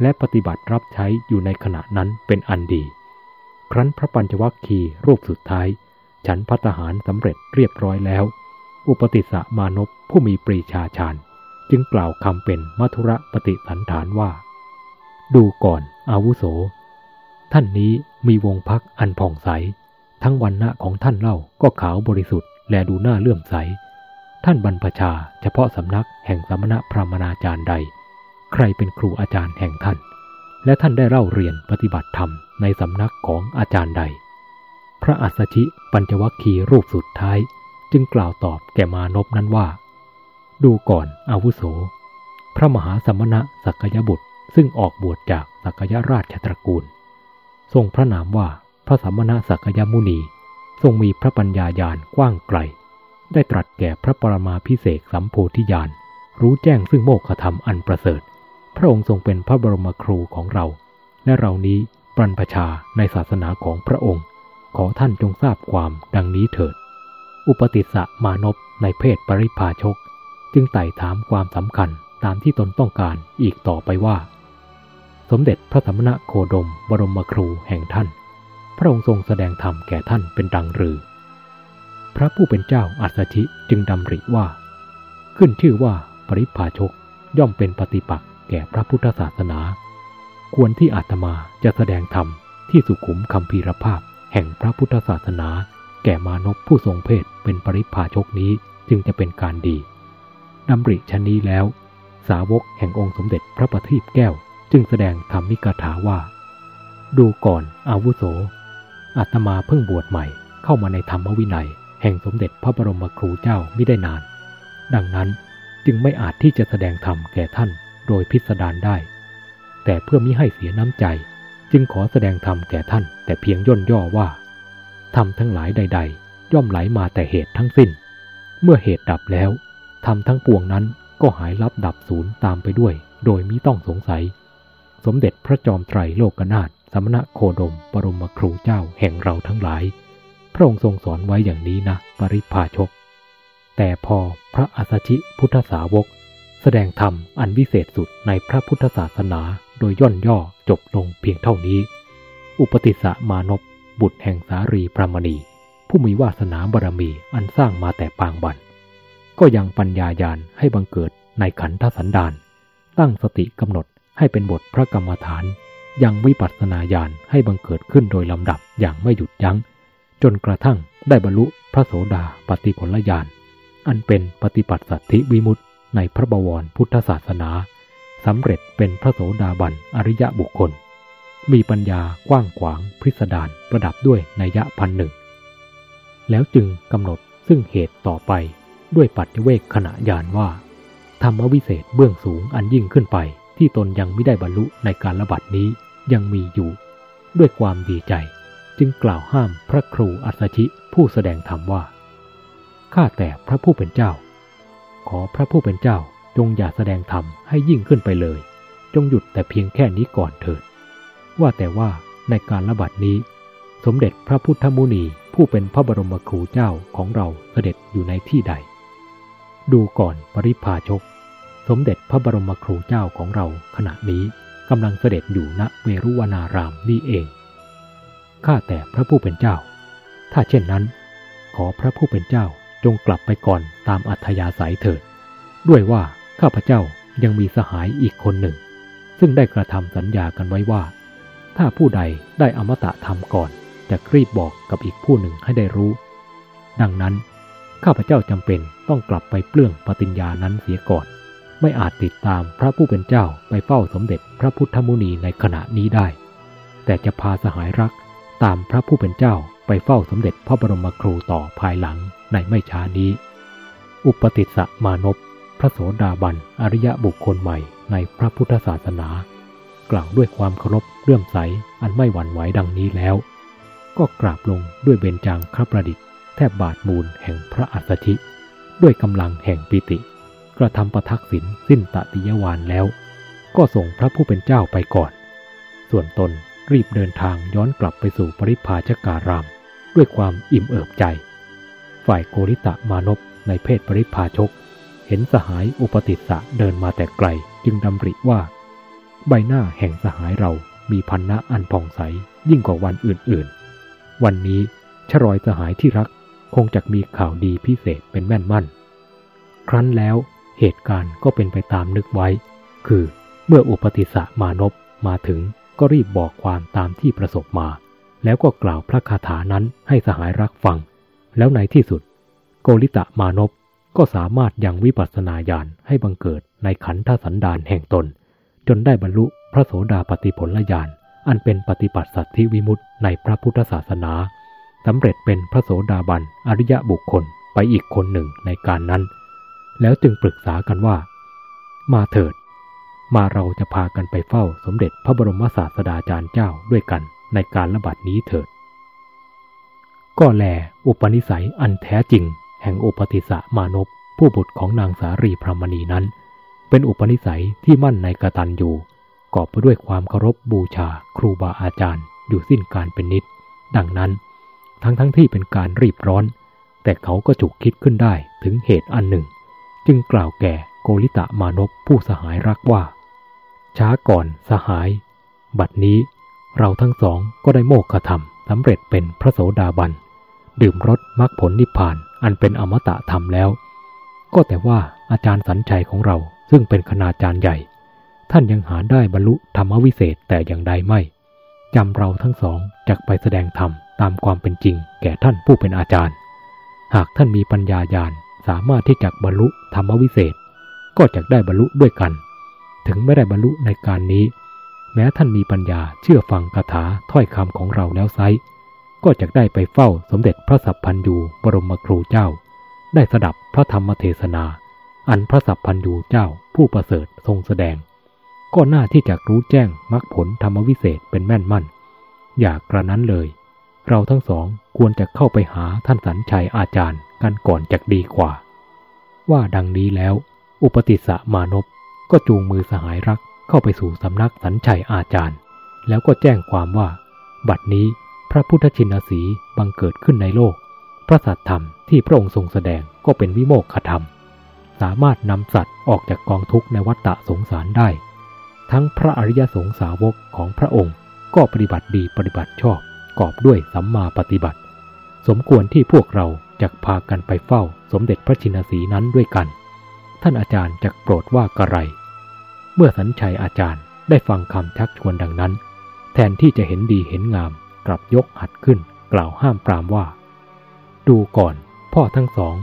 และปฏิบัติรับใช้อยู่ในขณะนั้นเป็นอันดี ครั้นพระปัญจวัคคีย์รูปสุดท้าย ฉันพัตหารสำเร็จเรียบร้อยแล้ว อุปติสสะมานพผู้มีปรีชาชาญ จึงกล่าวคำเป็นมัทุระปฏิสันฐานว่า ดูก่อนอาวุโส ท่านนี้มีวงพักอันผ่องใส ทั้งวันณะของท่านเล่าก็ขาวบริสุทธิ์และดูน่าเลื่อมใส ท่านบรรพชาเฉพาะสำนักแห่งสมณะพระมนาจารย์ใด ใครเป็นครูอาจารย์แห่งท่าน และท่านได้เล่าเรียนปฏิบัติธรรมในสำนักของอาจารย์ใด พระอัสสชิปัญจวัคคีรูปสุดท้าย จึงกล่าวตอบแก่มานพนั้นว่า ดูก่อนอาวุโส พระมหาสมณะสักยบุตรซึ่งออกบวชจากสักยราชตระกูล ทรงพระนามว่าพระสมณะสักยมุนี ทรงมีพระปัญญาญาณกว้างไกล ได้ตรัสแก่พระปรมาพิเศษสัมโพธิญาณรู้แจ้งซึ่งโมกขธรรมอันประเสริฐ พระองค์ทรงเป็นพระบรมครูของเรา และเรานี้ปรนปรพชาในศาสนาของพระองค์ ขอท่านจงทราบความดังนี้เถิด อุปติสสะมานพในเพศปริพาชก จึงไต่ถามความสำคัญตามที่ตนต้องการอีกต่อไปว่า สมเด็จพระธรรมณโคดมบรมครูแห่งท่าน พระองค์ทรงแสดงธรรมแก่ท่านเป็นดังหรือ พระผู้เป็นเจ้าอัสสชิจึงดำริว่า ขึ้นชื่อว่าปริพาชกย่อมเป็นปฏิปักษ์ ก่พระพุทธศาสนา ควรที่อาตมาจะแสดงธรรมที่สุขุมคำพีรภาพแห่งพระพุทธศาสนา แก่มานพผู้ทรงเพศเป็นปริพาชกนี้จึงจะเป็นการดีดำริชนนี้แล้ว สาวกแห่งองค์สมเด็จพระประทีปแก้ว จึงแสดงธรรมิกถาว่า ดูก่อนอาวุโสอาตมาเพิ่งบวชใหม่เข้ามาในธรรมวินัย แห่งสมเด็จพระบรมครูเจ้าไม่ได้นาน ดังนั้นจึงไม่อาจที่จะแสดงธรรมแก่ท่าน โดยพิสดารได้ แต่เพื่อมิให้เสียน้ำใจจึงขอแสดงธรรมแก่ท่านแต่เพียงย่นย่อว่าธรรมทั้งหลายใด ๆ ย่อมไหลมาแต่เหตุทั้งสิ้น เมื่อเหตุดับแล้วธรรมทั้งปวงนั้นก็หายลับดับศูนย์ตามไปด้วย โดยมิต้องสงสัย สมเด็จพระจอมไตรโลกนาถสมณะโคดมบรมครูเจ้าแห่งเราทั้งหลาย พระองค์ทรงสอนไว้อย่างนี้นะ ปริพาชก แต่พอพระอัสสชิพุทธสาวก แสดงธรรมอันวิเศษสุดในพระพุทธศาสนาโดยย่นย่อจบลงเพียงเท่านี้ อุปติสะมานพบุตรแห่งสารีพระมณี ผู้มีวาสนาบารมีอันสร้างมาแต่ปางบัน ก็ยังปัญญายาณให้บังเกิดในขันธสันดาน ตั้งสติกำหนดให้เป็นบทพระกรรมฐาน ยังวิปัสสนาญาณให้บังเกิดขึ้นโดยลำดับอย่างไม่หยุดยัง้ง จนกระทั่งได้บรรลุพระโสดาปฏิผลญาณอันเป็นปฏิปัติสัตธิวิมุตติ ในพระบวรพุทธศาสนาสำเร็จเป็นพระโสดาบันอริยะบุคคล มีปัญญากว้างขวางพิสดารประดับด้วยนัยพันหนึ่ง แล้วจึงกำหนดซึ่งเหตุต่อไปด้วยปัจเจเวกขณะญาณว่า ธรรมวิเศษเบื้องสูงอันยิ่งขึ้นไป ที่ตนยังไม่ได้บรรลุในการระบาดนี้ยังมีอยู่ ด้วยความดีใจ จึงกล่าวห้ามพระครูอัสสชิผู้แสดงธรรมว่าข้าแต่พระผู้เป็นเจ้า อพระผู้เป็นเจ้าจงอย่าแสดงธรรมให้ยิ่งขึ้นไปเลย จงหยุดแต่เพียงแค่นี้ก่อนเถิด ว่าแต่ว่าในการระบาดนี้ สมเด็จพระพุทธมุนีผู้เป็นพระบรมครูเจ้าของเราเสด็จอยู่ในที่ใด ดูก่อนปริพาชก สมเด็จพระบรมครูเจ้าของเราขณะนี้กำลังเสด็จอยู่ณเวรุวนารามนี่เอง ข้าแต่พระผู้เป็นเจ้า ถ้าเช่นนั้น ขอพระผู้เป็นเจ้า จงกลับไปก่อนตามอัธยาศัยเถิด ด้วยว่าข้าพเจ้ายังมีสหายอีกคนหนึ่ง ซึ่งได้กระทำสัญญากันไว้ว่า ถ้าผู้ใดได้อมตะธรรมก่อน จะรีบบอกกับอีกผู้หนึ่งให้ได้รู้ ดังนั้นข้าพเจ้าจำเป็นต้องกลับไปเปลื้องปฏิญญานั้นเสียก่อน ไม่อาจติดตามพระผู้เป็นเจ้าไปเฝ้าสมเด็จพระพุทธมุนีในขณะนี้ได้ แต่จะพาสหายรักตามพระผู้เป็นเจ้าไปเฝ้าสมเด็จพระบรมครูต่อภายหลัง ในไม่ช้านี้ อุปติสสะมานพพระโสดาบันอริยบุคคลใหม่ในพระพุทธศาสนา กล่าวด้วยความเคารพเลื่อมใสอันไม่หวั่นไหวดังนี้แล้ว ก็กราบลงด้วยเบญจางคประดิษฐ์แทบบาทมูลแห่งพระอัสสชิ ด้วยกำลังแห่งปิติ กระทำประทักษิณสิ้นตติยวานแล้ว ก็ส่งพระผู้เป็นเจ้าไปก่อน ส่วนตนรีบเดินทางย้อนกลับไปสู่ปริพาชการาม ด้วยความอิ่มเอิบใจ ฝ่ายโกริตะมานพในเพศปริพาชก เห็นสหายอุปติสะเดินมาแต่ไกลจึงดำริว่า ใบหน้าแห่งสหายเรามีพันนะอันผ่องใสยิ่งกว่าวันอื่นๆ วันนี้ชรอยสหายที่รักคงจะมีข่าวดีพิเศษเป็นแม่นมั่น ครั้นแล้วเหตุการณ์ก็เป็นไปตามนึกไว้ คือเมื่ออุปติสสะมานพมาถึงก็รีบบอกความตามที่ประสบมา แล้วก็กล่าวพระคาถานั้นให้สหายรักฟัง แล้วในที่สุด โกริตะมานพก็สามารถยังวิปัสสนาญาณให้บังเกิดในขันธสันดานแห่งตน จนได้บรรลุพระโสดาปติผลญาณอันเป็นปฏิปัติสัตธิวิมุตติในพระพุทธศาสนาสำเร็จเป็นพระโสดาบันอริยะบุคคลไปอีกคนหนึ่งในการนั้น แล้วจึงปรึกษากันว่า มาเถิด มาเราจะพากันไปเฝ้าสมเด็จพระบรมศาสดาจารย์เจ้าด้วยกันในการระบาดนี้เถิด ก็แลอุปนิสัยอันแท้จริง แห่งอุปติสะมานพผู้บุตรของนางสารีพรหมณีนั้น เป็นอุปนิสัยที่มั่นในกตัญญูกอบไปด้วยความเคารพบูชาครูบาอาจารย์อยู่สิ้นการเป็นนิด ดังนั้น ทั้งทั้งที่เป็นการรีบร้อน แต่เขาก็จุกคิดขึ้นได้ถึงเหตุอันหนึ่ง จึงกล่าวแก่โกริตะมานพผู้สหายรักว่า ช้าก่อนสหาย บัดนี้เราทั้งสองก็ได้โมกขธรรมสำเร็จเป็นพระโสดาบัน ดื่มรสมรรคผลนิพพานอันเป็นอมตะธรรมแล้ว ก็แต่ว่าอาจารย์สัญชัยของเราซึ่งเป็นคณาจารย์ใหญ่ ท่านยังหาได้บรรลุธรรมวิเศษแต่อย่างใดไม่จำเราทั้งสองจักไปแสดงธรรมตามความเป็นจริง แก่ท่านผู้เป็นอาจารย์ หากท่านมีปัญญาญาณสามารถที่จะบรรลุธรรมวิเศษ ก็จะได้บรรลุด้วยกัน ถึงไม่ได้บรรลุในการนี้ แม้ท่านมีปัญญาเชื่อฟังคาถาถ้อยคำของเราแล้วไซ ก็จะได้ไปเฝ้าสมเด็จพระสัพพันยูบรมครูเจ้า ได้สดับพระธรรมเทศนา อันพระสัพพันยูเจ้าผู้ประเสริฐทรงแสดง ก็น่าที่จะรู้แจ้งมรรคผลธรรมวิเศษเป็นแม่นมั่น อย่ากระนั้นเลย เราทั้งสองควรจะเข้าไปหาท่านสันชัยอาจารย์กันก่อนจะดีกว่า ว่าดังนี้แล้ว อุปติสสะมานพก็จูงมือสหายรักเข้าไปสู่สำนักสันชัยอาจารย์ แล้วก็แจ้งความว่า บัดนี้ พระพุทธชินสีบังเกิดขึ้นในโลก พระสัตธรรมที่พระองค์ทรงแสดงก็เป็นวิโมกขธรรม สามารถนำสัตว์ออกจากกองทุกข์ในวัฏฏะสงสารได้ ทั้งพระอริยสงสาวกของพระองค์ก็ปฏิบัติดีปฏิบัติชอบกอบด้วยสัมมาปฏิบัติ สมควรที่พวกเราจะพากันไปเฝ้าสมเด็จพระชินสีนั้นด้วยกัน ท่านอาจารย์จะโปรดว่ากระไร เมื่อสัญชัยอาจารย์ได้ฟังคำชักชวนดังนั้น แทนที่จะเห็นดีเห็นงาม กลับยกหัดขึ้นกล่าวห้ามปรามว่า ดูก่อนพ่อทั้งสอง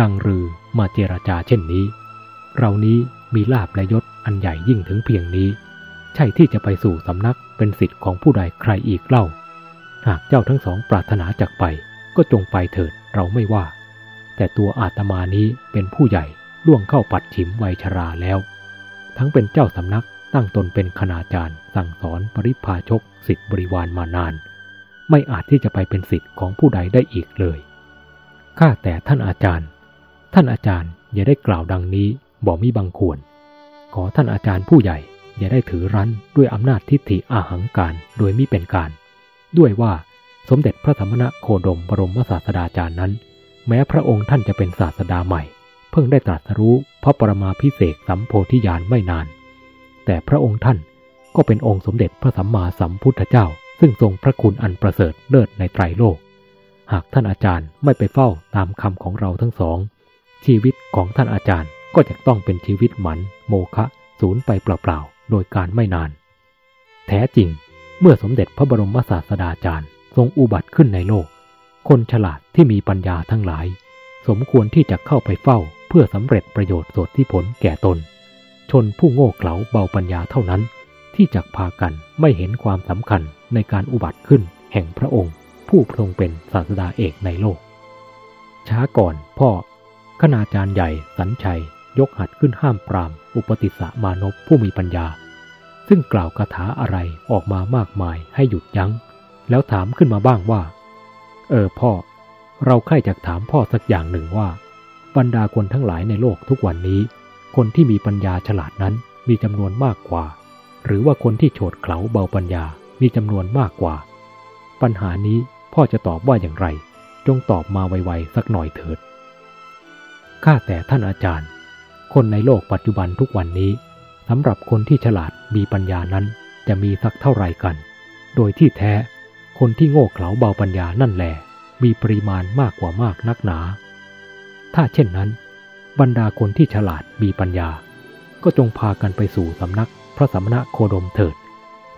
ดังรือมาเจรจาเช่นนี้ เรานี้มีลาบและยศอันใหญ่ยิ่งถึงเพียงนี้ ใช่ที่จะไปสู่สำนักเป็นสิทธิ์ของผู้ใดใครอีกเล่า หากเจ้าทั้งสองปรารถนาจากไป ก็จงไปเถิดเราไม่ว่า แต่ตัวอาตมานี้เป็นผู้ใหญ่ล่วงเข้าปัดฉิมวัยชราแล้ว ทั้งเป็นเจ้าสำนัก ตั้งตนเป็นคณาจารย์ สั่งสอนปริพาชกสิทธิบริวารมานาน ไม่อาจที่จะไปเป็นสิทธิ์ของผู้ใดได้อีกเลย ข้าแต่ท่านอาจารย์ ท่านอาจารย์อย่าได้กล่าวดังนี้บอกมีบางควร ขอท่านอาจารย์ผู้ใหญ่ อย่าได้ถือรั้นด้วยอำนาจทิฏฐิอาหังการโดยมิเป็นการ ด้วยว่าสมเด็จพระธรรมนโคดมบรมศาสดาจารย์นั้น แม้พระองค์ท่านจะเป็นศาสดาใหม่ เพิ่งได้ตรัสรู้พระปรมาพิเศษสัมโพธิญาณไม่นาน แต่พระองค์ท่านก็เป็นองค์สมเด็จพระสัมมาสัมพุทธเจ้า ซึ่งทรงพระคุณอันประเสริฐเลิศในไตรโลก หากท่านอาจารย์ไม่ไปเฝ้าตามคำของเราทั้งสอง ชีวิตของท่านอาจารย์ก็จะต้องเป็นชีวิตหมัน โมฆะสูญไปเปล่าๆโดยการไม่นาน แท้จริง เมื่อสมเด็จพระบรมศาสดาจารย์ทรงอุบัติขึ้นในโลก คนฉลาดที่มีปัญญาทั้งหลาย สมควรที่จะเข้าไปเฝ้าเพื่อสำเร็จประโยชน์สดที่ผลแก่ตน ชนผู้โง่เขลาเบาปัญญาเท่านั้น ที่จักพากันไม่เห็นความสำคัญในการอุบัติขึ้นแห่งพระองค์ ผู้ทรงเป็นศาสดาเอกในโลก ช้าก่อนพ่อคณาจารย์ใหญ่สันชัยยกหัดขึ้นห้ามปราม อุปติสมานพผู้มีปัญญา ซึ่งกล่าวคาถาอะไรออกมามากมายให้หยุดยัง้ง แล้วถามขึ้นมาบ้างว่า เออพ่อ เราใคร่จะถามพ่อสักอย่างหนึ่งว่า บรรดาคนทั้งหลายในโลกทุกวันนี้ คนที่มีปัญญาฉลาดนั้นมีจำนวนมากกว่า หรือว่าคนที่โฉดเขลาเบาปัญญามีจำนวนมากกว่า ปัญหานี้พ่อจะตอบว่าอย่างไร จงตอบมาไวๆสักหน่อยเถิด ข้าแต่ท่านอาจารย์ คนในโลกปัจจุบันทุกวันนี้สำหรับคนที่ฉลาดมีปัญญานั้นจะมีสักเท่าไรกัน โดยที่แท้ คนที่โง่เขลาเบาปัญญานั่นแหละมีปริมาณมากกว่ามากนักหนา ถ้าเช่นนั้น บรรดาคนที่ฉลาดมีปัญญา ก็จงพากันไปสู่สำนักพระสัมณะโคดมเถิด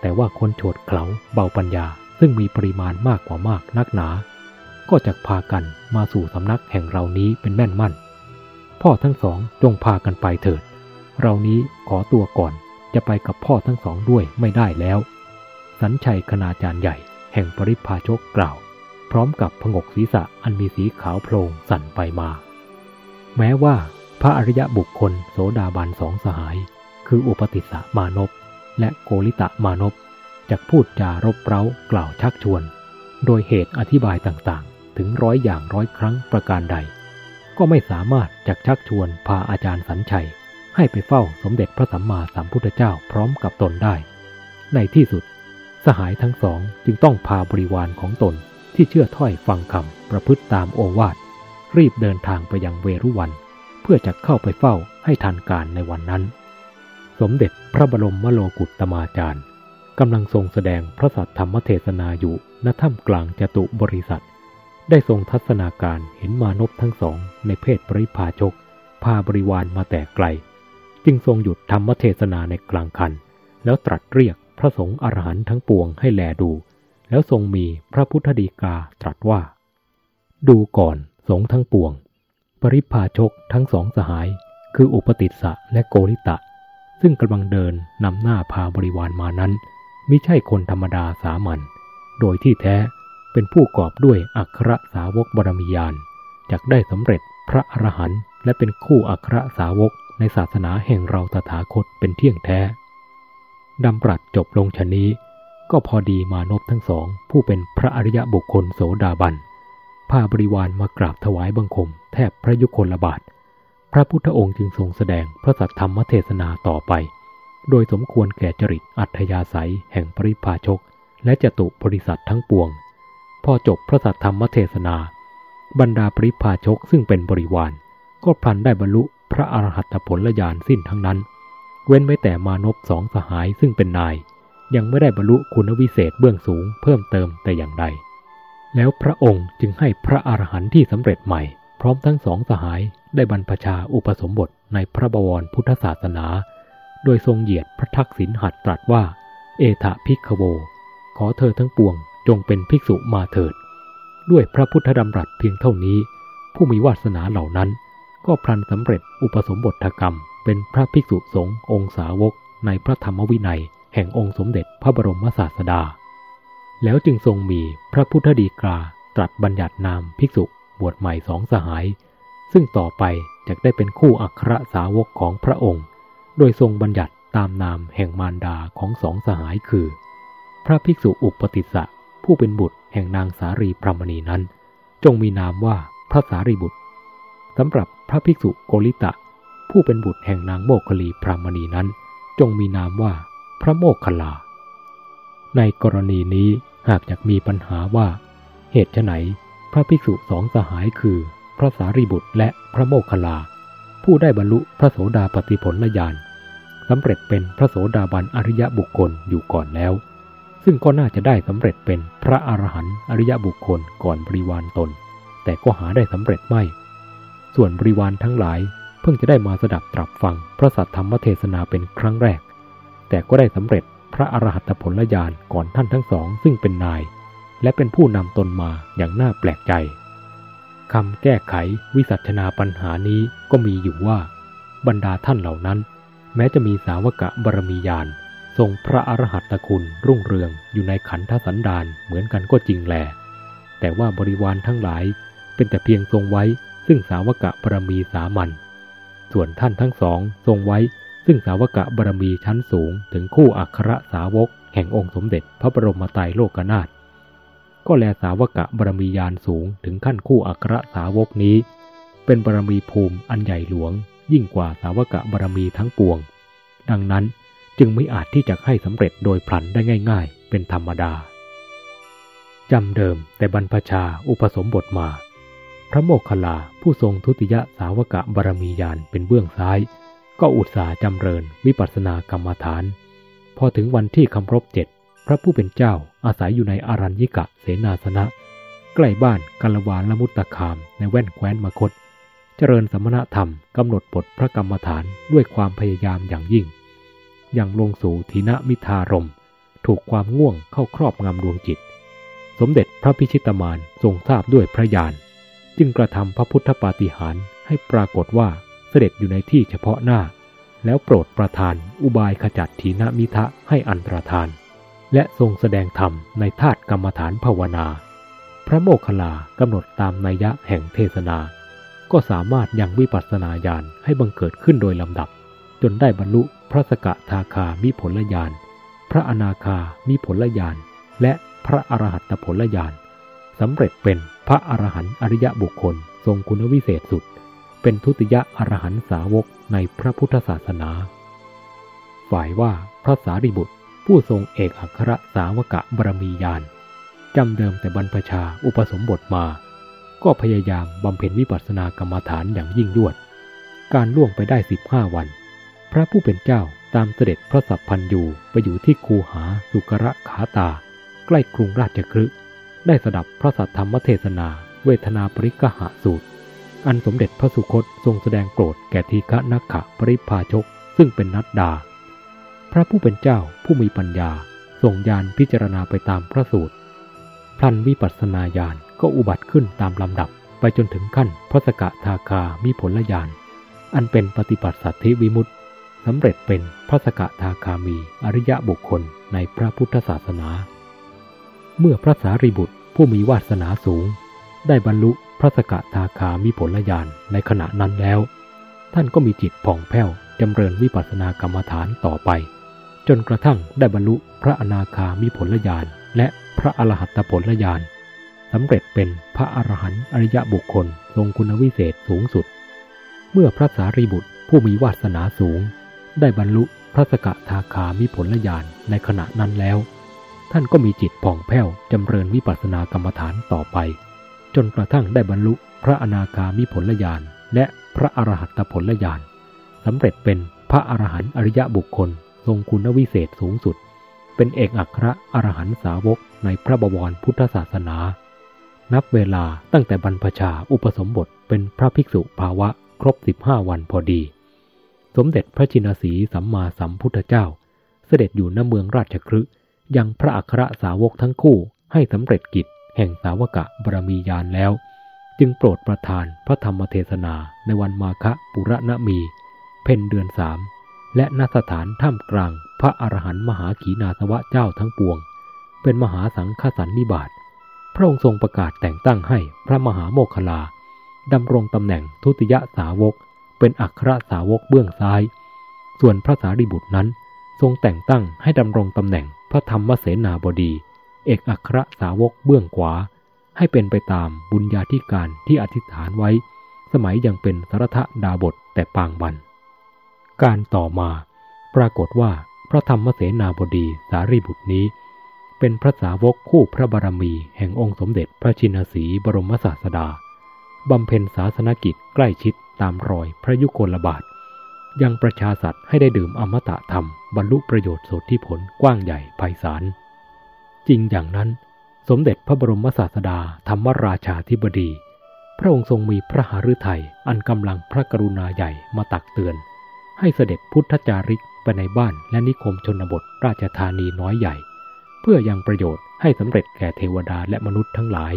แต่ว่าคนโฉดเขลาเบาปัญญาซึ่งมีปริมาณมากกว่ามากนักหนา ก็จะพากันมาสู่สำนักแห่งเรานี้เป็นแม่นมั่น พ่อทั้งสองจงพากันไปเถิด เรานี้ขอตัวก่อนจะไปกับพ่อทั้งสองด้วยไม่ได้แล้ว สัญชัยคณาจารย์ใหญ่แห่งปริพาชกกล่าว พร้อมกับผงกศีรษะอันมีสีขาวโพลงสั่นไปมา แม้ว่าพระอริยบุคคลโสดาบันสองสหาย คืออุปติสสะมานพและโกริตะมานพจะพูดจารบเร้ากล่าวชักชวน โดยเหตุอธิบายต่างๆ ถึงร้อยอย่างร้อยครั้งประการใด ก็ไม่สามารถจักชักชวนพาอาจารย์สัญชัย ให้ไปเฝ้าสมเด็จพระสัมมาสัมพุทธเจ้าพร้อมกับตนได้ ในที่สุด สหายทั้งสองจึงต้องพาบริวารของตนที่เชื่อถ้อยฟังคำประพฤติตามโอวาท รีบเดินทางไปยังเวรุวัน เพื่อจะเข้าไปเฝ้าให้ทันการในวันนั้น สมเด็จพระบรมมโลกุตตมาจารย์กำลังทรงแสดงพระสัทธรรมเทศนาอยู่ณถ้ำกลางจตุบริษัท ได้ทรงทัศนาการเห็นมานพทั้งสองในเพศปริพาชก พาบริวารมาแต่ไกล จึงทรงหยุดธรรมเทศนาในกลางคัน แล้วตรัสเรียกพระสงฆ์อรหันต์ทั้งปวงให้แลดู แล้วทรงมีพระพุทธดีกาตรัสว่า ดูก่อน สงทั้งปวง ปริพาชกทั้งสองสหาย คืออุปติสสะและโกริตะ ซึ่งกำลังเดินนำหน้าพาบริวารมานั้นมิใช่คนธรรมดาสามัญโดยที่แท้เป็นผู้กอบด้วยอัครสาวกบรมียานจกได้สำเร็จพระอรหันต์และเป็นคู่อัครสาวกในศาสนาแห่งเราตถาคตเป็นเที่ยงแท้ดำรัสจบลงชนี้ ก็พอดีมานพทั้งสองผู้เป็นพระอริยบุคคลโสดาบัน พาบริวารมากราบถวายบังคม แทบพระยุคลบาท พระพุทธองค์จึงทรงแสดงพระสัทธรรมเทศนาต่อไป โดยสมควรแก่จริตอัธยาศัย แห่งปริพาชก และจตุบริษัททั้งปวง พอจบพระสัทธรรมเทศนา บรรดาปริพาชกซึ่งเป็นบริวาร ก็พลันได้บรรลุพระอรหัตผลญาณสิ้นทั้งนั้น เว้นไว้แต่มานพสองสหายซึ่งเป็นนาย ยังไม่ได้บรรลุคุณวิเศษเบื้องสูงเพิ่มเติมแต่อย่างใด แล้วพระองค์จึงให้พระอรหันต์ที่สำเร็จใหม่ พร้อมทั้งสองสหายได้บรรพชาอุปสมบทในพระบวรพุทธศาสนา โดยทรงเหยียดพระทักษิณหัดตรัสว่า เอถะพิกโว ขอเธอทั้งปวงจงเป็นภิกษุมาเถิด ด้วยพระพุทธดำรัสเพียงเท่านี้ ผู้มีวาสนาเหล่านั้น ก็พลันสำเร็จอุปสมบทกรรม เป็นพระภิกษุสงฆ์องค์สาวกในพระธรรมวินัย แห่งองค์สมเด็จพระบรมศาสดา แล้วจึงทรงมีพระพุทธดีกาตรัสบัญญัตินามภิกษุบวชใหม่สองสหาย ซึ่งต่อไปจะได้เป็นคู่อัครสาวกของพระองค์ โดยทรงบัญญัติตามนามแห่งมารดาของสองสหายคือ พระภิกษุอุปติสสะผู้เป็นบุตรแห่งนางสารีพรมณีนั้น จงมีนามว่าพระสารีบุตรสำหรับพระภิกษุโกริตะ ผู้เป็นบุตรแห่งนางโมคคลีพรามณีนั้น จงมีนามว่า พระโมคคัลลา ในกรณีนี้ หากอยากมีปัญหาว่า เหตุไฉนพระภิกษุสองสหายคือ พระสารีบุตรและพระโมคคัลลา ผู้ได้บรรลุพระโสดาปติผลญาณสำเร็จเป็นพระโสดาบันอริยบุคคลอยู่ก่อนแล้ว ซึ่งก็น่าจะได้สำเร็จเป็นพระอรหันต์อริยบุคคลก่อนบริวารตน แต่ก็หาได้สำเร็จไม่ ส่วนบริวารทั้งหลายเพิ่งจะได้มาสดับตรับฟังพระสัทธรรมเทศนาเป็นครั้งแรก แต่ก็ได้สำเร็จ ระอรหัตผลญาณก่อนท่านทั้งสองซึ่งเป็นนาย และเป็นผู้นำตนมาอย่างน่าแปลกใจคำแก้ไขวิสัชนาปัญหานี้ก็มีอยู่ว่า บรรดาท่านเหล่านั้น แม้จะมีสาวกะบารมีญาณทรงพระอรหัตคุณรุ่งเรืองอยู่ในขันธสันดานเหมือนกันก็จริงแหลแต่ว่าบริวารทั้งหลายเป็นแต่เพียงทรงไว้ซึ่งสาวกะบารมีสามัญส่วนท่านทั้งสองทรงไว้ ซึ่งสาวกะบารมีชั้นสูงถึงคู่อัครสาวก แห่งองค์สมเด็จพระบรมไตรโลกนาถก็แลสาวกะบารมียานสูงถึงขั้นคู่อัครสาวกนี้ เป็นบารมีภูมิอันใหญ่หลวง ยิ่งกว่าสาวกะบารมีทั้งปวง ดังนั้นจึงไม่อาจที่จะให้สำเร็จโดยพลันได้ง่าย ๆ เป็นธรรมดาจำเดิมแต่บรรพชาอุปสมบทมา พระโมคคัลลาผู้ทรงทุติยสาวกะบารมียานเป็นเบื้องซ้าย ก็อุตสาห์จำเริญวิปัสสนากรรมฐาน พอถึงวันที่คำรบเจ็ดพระผู้เป็นเจ้าอาศัยอยู่ในอารัญญิกะเสนาสนะ ใกล้บ้านกัลวานละมุตตะคามในแว่นแคว้นมคต เจริญสมณธรรมกำหนดบทพระกรรมฐานด้วยความพยายามอย่างยิ่ง อย่างลงสู่ทีนมิทารม ถูกความง่วงเข้าครอบงำดวงจิต สมเด็จพระพิชิตมารทรงทราบด้วยพระญาณ จึงกระทำพระพุทธปาฏิหาริย์ให้ปรากฏว่า เสด็จอยู่ในที่เฉพาะหน้า แล้วโปรดประทานอุบายขจัดทีนมิทะให้อันตรธาน และทรงแสดงธรรมในธาตุกรรมฐานภาวนา พระโมคคัลลากำหนดตามนัยยะแห่งเทศนา ก็สามารถยังวิปัสสนาญาณให้บังเกิดขึ้นโดยลำดับ จนได้บรรลุพระสกทาคามิผลญาณพระอนาคามิผลญาณและพระอรหัตผลญาณสำเร็จเป็นพระอรหันต์อริยบุคคล ทรงคุณวิเศษสุด เป็นทุติยอรหันต์สาวกในพระพุทธศาสนา ฝ่ายว่าพระสารีบุตรผู้ทรงเอกอัครสาวกะบรมียานจำเดิมแต่บรรพชาอุปสมบทมา ก็พยายามบำเพ็ญวิปัสสนากรรมฐานอย่างยิ่งยวด การล่วงไปได้สิบห้าวัน พระผู้เป็นเจ้าตามเสด็จพระสัพพันยูไปอยู่ที่คูหาสุกระขาตา ใกล้กรุงราชคฤห์ได้สดับพระสัทธรรมเทศนา เวทนาปริกหะสูตร อันสมเด็จพระสุคตทรงแสดงโปรดแก่ทีฆนักขะปริพาชก ซึ่งเป็นนัดดา พระผู้เป็นเจ้าผู้มีปัญญาทรงญาณพิจารณาไปตามพระสูตรพลันวิปัสสนาญาณก็อุบัติขึ้นตามลำดับไปจนถึงขั้นพระสกทาคามีผลญาณอันเป็นปฏิปัติสัตธิวิมุตติสำเร็จเป็นพระสกทาคามีอริยะบุคคลในพระพุทธศาสนา เมื่อพระสารีบุตรผู้มีวาสนาสูง ได้บรรลุพระสกทาคามีผลญาณในขณะนั้นแล้ว ท่านก็มีจิตผ่องแผ้วจำเริญวิปัสสนากรรมฐานต่อไป จนกระทั่งได้บรรลุพระอนาคามีผลญาณและพระอรหัตผลญาณสำเร็จเป็นพระอรหันต์อริยบุคคลทรงคุณวิเศษสูงสุด เมื่อพระสารีบุตรผู้มีวาสนาสูง ได้บรรลุพระสกทาคามีผลญาณในขณะนั้นแล้ว ท่านก็มีจิตผ่องแผ้วจำเริญวิปัสสนากรรมฐานต่อไป จนกระทั่งได้บรรลุพระอนาคามิผลญาณและพระอรหัตผลญาณสำเร็จเป็นพระอรหันต์อริยบุคคล ทรงคุณวิเศษสูงสุด เป็นเอกอัครอรหันตสาวกในพระบวรพุทธศาสนา นับเวลาตั้งแต่บรรพชาอุปสมบทเป็นพระภิกษุภาวะครบสิบห้าวันพอดี สมเด็จพระจินสีสัมมาสัมพุทธเจ้า เสด็จอยู่ณเมืองราชคฤห์ยังพระอัครสาวกทั้งคู่ให้สำเร็จกิจ แห่งสาวกะบรมียานแล้ว จึงโปรดประทานพระธรรมเทศนาในวันมาคะปุระณมี เพ่นเดือนสามและนสถานท่ามกลางพระอรหันต์มหาขีนาสวะเจ้าทั้งปวง เป็นมหาสังฆสันนิบาตพระองค์ทรงประกาศแต่งตั้งให้พระมหาโมคลาดำรงตำแหน่งทุติยสาวก เป็นอัครสาวกเบื้องซ้าย ส่วนพระสารีบุตรนั้น ทรงแต่งตั้งให้ดำรงตำแหน่งพระธรรมเสนาบดี เอกอัครสาวกเบื้องขวา ให้เป็นไปตามบุญญาธิการที่อธิษฐานไว้ สมัยยังเป็นสารทะดาบทแต่ปางบัน การต่อมา ปรากฏว่าพระธรรมเสนาบดีสารีบุตรนี้ เป็นพระสาวกคู่พระบารมีแห่งองค์สมเด็จพระชินสีบรมศาสดาบำเพ็ญศาสนกิจใกล้ชิดตามรอยพระยุคลบาท ยังประชาสัตว์ให้ได้ดื่มอมตะธรรม บรรลุประโยชน์สุดที่ผลกว้างใหญ่ไพศาล จริงอย่างนั้น สมเด็จพระบรมศาสดาธรรมราชาธิบดี พระองค์ทรงมีพระหฤทัยอันกำลังพระกรุณาใหญ่มาตักเตือน ให้เสด็จพุทธจาริกไปในบ้านและนิคมชนบทราชธานีน้อยใหญ่ เพื่อยังประโยชน์ให้สำเร็จแก่เทวดาและมนุษย์ทั้งหลาย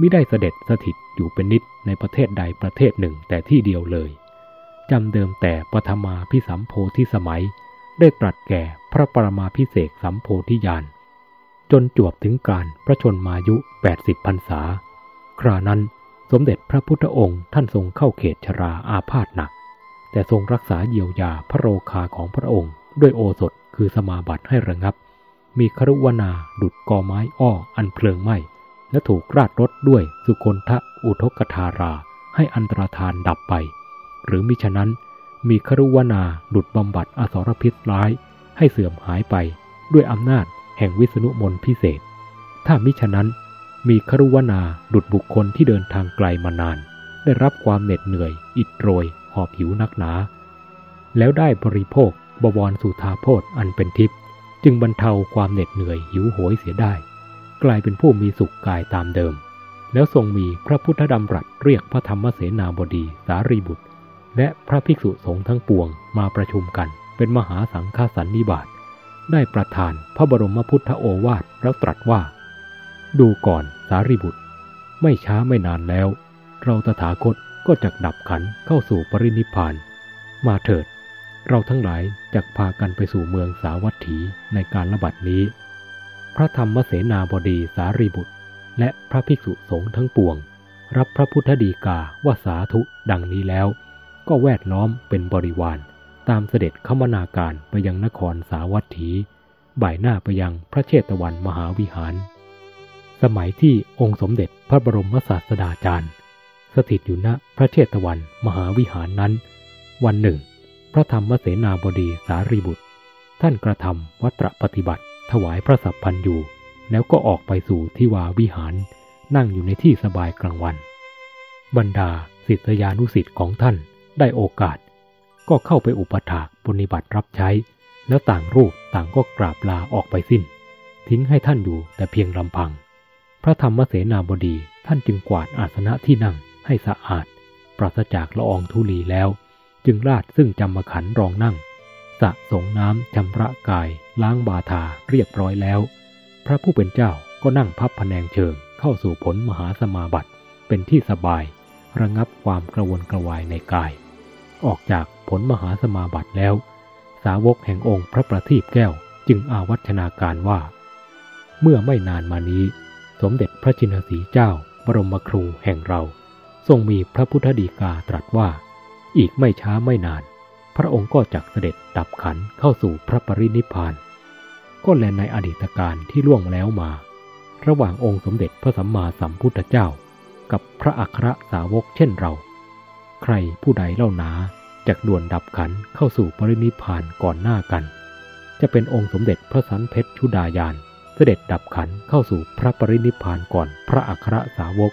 มิได้เสด็จสถิตอยู่เป็นนิดในประเทศใดประเทศหนึ่งแต่ที่เดียวเลยจำเดิมแต่ปฐมาพิสัมโพธิสมัย ได้ตรัสแก่พระปรมาพิเศษสัมโพธิญาณ จนจวบถึงการพระชนมายุ 80พรรษา ครานั้นสมเด็จพระพุทธองค์ท่านทรงเข้าเขตชราอาพาธหนัก แต่ทรงรักษาเยียวยาพระโรคาของพระองค์ ด้วยโอสถคือสมาบัติให้ระงับ มีครุวนาดุดกอไม้อ้ออันเพลิงไหม้ และถูกราดรถด้วยสุคนทะอุทกทารา ให้อันตรธานดับไป หรือมิฉะนั้น มีครุวนาดุดบำบัดอสรพิษร้าย ให้เสื่อมหายไปด้วยอำนาจ แห่งวิษณุมนพิเศษ ถ้ามิฉะนั้นมีครุวนาดุดบุคคลที่เดินทางไกลมานาน ได้รับความเหน็ดเหนื่อย อิดโรย หอบหิวนักหนา แล้วได้บริโภคบวรสุธาโพธอันเป็นทิพย์จึงบรรเทาความเหน็ดเหนื่อยหิวโหยเสียได้ กลายเป็นผู้มีสุขกายตามเดิม แล้วทรงมีพระพุทธดำรัสเรียกพระธรรมเสนาบดีสารีบุตร และพระภิกษุสงฆ์ทั้งปวงมาประชุมกันเป็นมหาสังฆสันนิบาต ได้ประทานพระบรมพุทธโอวาทแล้วตรัสว่า ดูก่อนสารีบุตร ไม่ช้าไม่นานแล้ว เราตถาคตก็จะดับขันเข้าสู่ปรินิพาน มาเถิด เราทั้งหลายจะพากันไปสู่เมืองสาวัตถีในการระบาดนี้ พระธรรมเสนาบดีสารีบุตร และพระภิกษุสงฆ์ทั้งปวง รับพระพุทธดีกาว่าสาธุดังนี้แล้ว ก็แวดล้อมเป็นบริวาร ตามเสด็จขมนาการไปยังนครสาวัตถี บ่ายหน้าไปยังพระเชตวันมหาวิหาร สมัยที่องค์สมเด็จพระบรมศาสดาจารย์ สถิตอยู่ณพระเชตวันมหาวิหารนั้น วันหนึ่ง พระธรรมเสนาบดีสารีบุตร ท่านกระทำวัตรปฏิบัติ ถวายพระสัพพันอยู่ แล้วก็ออกไปสู่ที่วาวิหาร นั่งอยู่ในที่สบายกลางวัน บรรดาศิษยานุสิ์ของท่านได้โอกาส ก็เข้าไปอุปถากปฏิบัติรับใช้ แล้วต่างรูปต่างก็กราบลาออกไปสิ้น ทิ้งให้ท่านอยู่แต่เพียงลำพัง พระธรรมเสนาบดีท่านจึงกวาดอาสนะที่นั่งให้สะอาด ปราศจากละอองธุลีแล้ว จึงลาดซึ่งจำมขันรองนั่ง สะสงน้ำชำระกาย ล้างบาทาเรียบร้อยแล้ว พระผู้เป็นเจ้าก็นั่งพับพแนงเชิงเข้าสู่ผลมหาสมาบัติเป็นที่สบาย ระงับความกระวนกระวายในกาย ออกจากผลมหาสมาบัติแล้ว สาวกแห่งองค์พระประทีปแก้วจึงอาวัชนาการว่า เมื่อไม่นานมานี้ สมเด็จพระจินสีเจ้า บรมครูแห่งเรา ทรงมีพระพุทธดีกาตรัสว่า อีกไม่ช้าไม่นาน พระองค์ก็จักเสด็จดับขันเข้าสู่พระปรินิพาน ก็แลในอดีตการที่ล่วงแล้วมา ระหว่างองค์สมเด็จพระสัมมาสัมพุทธเจ้า กับพระอัครสาวกเช่นเรา ใครผู้ใดเล่านาจากด่วนดับขันเข้าสู่ปรินิพานก่อนหน้ากัน จะเป็นองค์สมเด็จพระสันเพชรชุดายาน เสด็จดับขันเข้าสู่พระปรินิพานก่อนพระอัครสาวก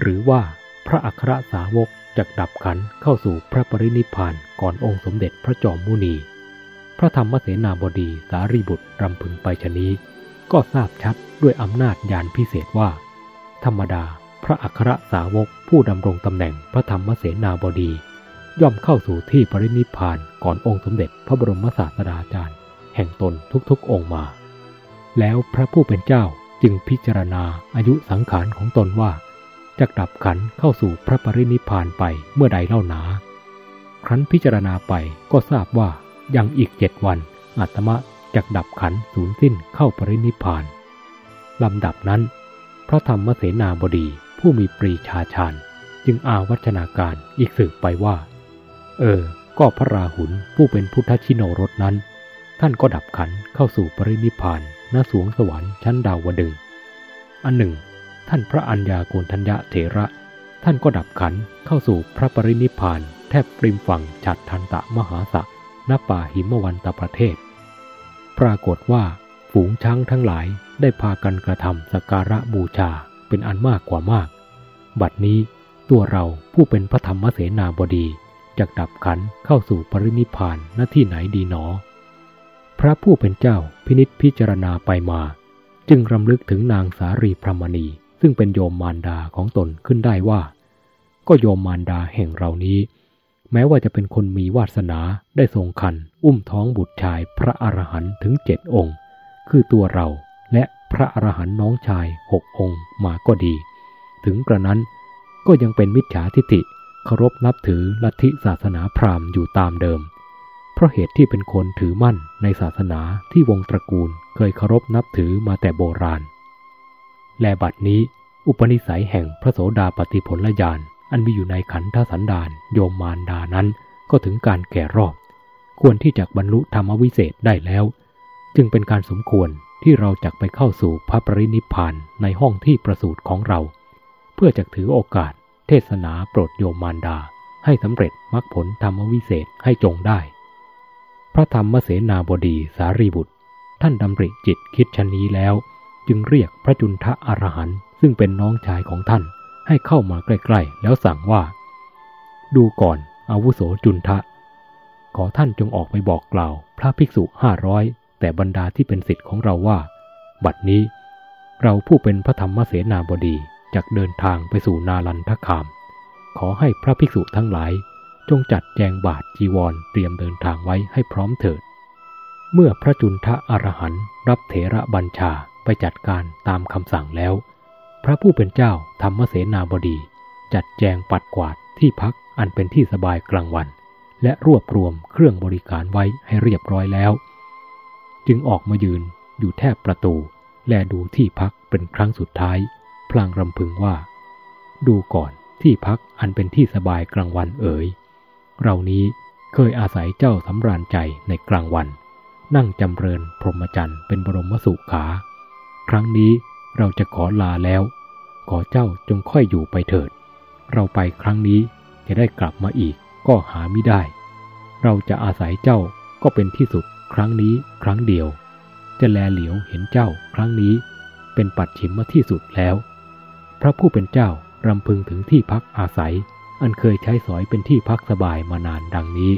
หรือว่าพระอัครสาวกจากดับขันเข้าสู่พระปรินิพานก่อนองค์สมเด็จพระจอมมุนี พระธรรมเสนาบดีสารีบุตรรำพึงไปชนี้ ก็ทราบชัดด้วยอำนาจญาณพิเศษว่า ธรรมดาพระอัครสาวก ผู้ดำรงตำแหน่งพระธรรมเสนาบดี ย่อมเข้าสู่ที่ปรินิพานก่อนองค์สมเด็จพระบรมศาสดาจารย์ แห่งตนทุกๆองค์มา แล้วพระผู้เป็นเจ้าจึงพิจารณาอายุสังขารของตนว่า จะดับขันเข้าสู่พระปรินิพานไปเมื่อใดเล่าหนา ครั้นพิจารณาไปก็ทราบว่ายังอีกเจ็ดวันอาตมะจะดับขันสูญสิ้นเข้าปรินิพานลำดับนั้น พระธรรมเสนาบดี ผู้มีปรีชาชาญจึงอาวัชนาการอีกสืบไปว่า เออ ก็พระราหุลผู้เป็นพุทธชิโนรสนั้น ท่านก็ดับขันเข้าสู่ปรินิพานณสวงสวรรค์ชั้นดาวดึง อันหนึ่ง ท่านพระัญญาโกณทัญญะเถระ ท่านก็ดับขันเข้าสู่พระปรินิพานแทบริมฝั่งฉัดทันตะมหาสะณป่าหิมวันตประเทศ ปรากฏว่าฝูงช้างทั้งหลายได้พากันกระทำสการะบูชา เป็นอันมากกว่ามาก บัดนี้ตัวเราผู้เป็นพระธรรมเสนาบดีจะดับขันเข้าสู่ปรินิพานณที่ไหนดีหนอ พระผู้เป็นเจ้าพินิษพิจารณาไปมา จึงรำลึกถึงนางสารีพรมณี ซึ่งเป็นโยมมารดาของตนขึ้นได้ว่า ก็โยมมารดาแห่งเรานี้ แม้ว่าจะเป็นคนมีวาสนาได้ทรงคัน อุ้มท้องบุตรชายพระอรหันต์ถึงเจ็ดองค์ คือตัวเราและ พระอรหันต์น้องชายหกองค์มาก็ดี ถึงกระนั้นก็ยังเป็นมิจฉาทิฏฐิเคารพนับถือลัทธิศาสนาพราหมณ์อยู่ตามเดิม เพราะเหตุที่เป็นคนถือมั่นในศาสนาที่วงตระกูลเคยเคารพนับถือมาแต่โบราณ และบัดนี้อุปนิสัยแห่งพระโสดาปฏิผลญาณอันมีอยู่ในขันธสันดานโยมมารดานั้นก็ถึงการแก่รอบ ควรที่จะบรรลุธรรมวิเศษได้แล้ว จึงเป็นการสมควร ที่เราจะไปเข้าสู่พระปรินิพานในห้องที่ประสูติของเรา เพื่อจะถือโอกาส เทศนาโปรดโยมมารดา ให้สำเร็จมรรคผลธรรมวิเศษให้จงได้ พระธรรมเสนาบดีสารีบุตร ท่านดำริจิตคิดชนนี้แล้ว จึงเรียกพระจุนทะอรหันต์ซึ่งเป็นน้องชายของท่านให้เข้ามาใกล้ๆ แล้วสั่งว่า ดูก่อนอาวุโสจุนทะ ขอท่านจงออกไปบอกกล่าว พระภิกษุห้าร้อย แต่บรรดาที่เป็นสิทธิ์ของเราว่า บัดนี้ เราผู้เป็นพระธรรมเสนาบดีจากเดินทางไปสู่นาลันทคาม ขอให้พระภิกษุทั้งหลาย จงจัดแจงบาทจีวรเตรียมเดินทางไว้ให้พร้อมเถิด เมื่อพระจุนทะอรหันรับเถระบัญชาไปจัดการตามคำสั่งแล้ว พระผู้เป็นเจ้าธรรมเสนาบดี จัดแจงปัดกวาดที่พักอันเป็นที่สบายกลางวัน และรวบรวมเครื่องบริการไว้ให้เรียบร้อยแล้ว จึงออกมายืนอยู่แทบประตู และดูที่พักเป็นครั้งสุดท้าย พลางรำพึงว่า ดูก่อนที่พักอันเป็นที่สบายกลางวันเอ๋ยเรานี้เคยอาศัยเจ้าสำราญใจในกลางวัน นั่งจำเริญพรหมจรรย์เป็นบรมสุขา ครั้งนี้เราจะขอลาแล้ว ขอเจ้าจงค่อยอยู่ไปเถิด เราไปครั้งนี้จะได้กลับมาอีกก็หาไม่ได้ เราจะอาศัยเจ้าก็เป็นที่สุด ครั้งนี้ครั้งเดียว จะแลเหลียวเห็นเจ้าครั้งนี้ เป็นปัดฉิมมาที่สุดแล้ว พระผู้เป็นเจ้ารำพึงถึงที่พักอาศัย อันเคยใช้สอยเป็นที่พักสบายมานานดังนี้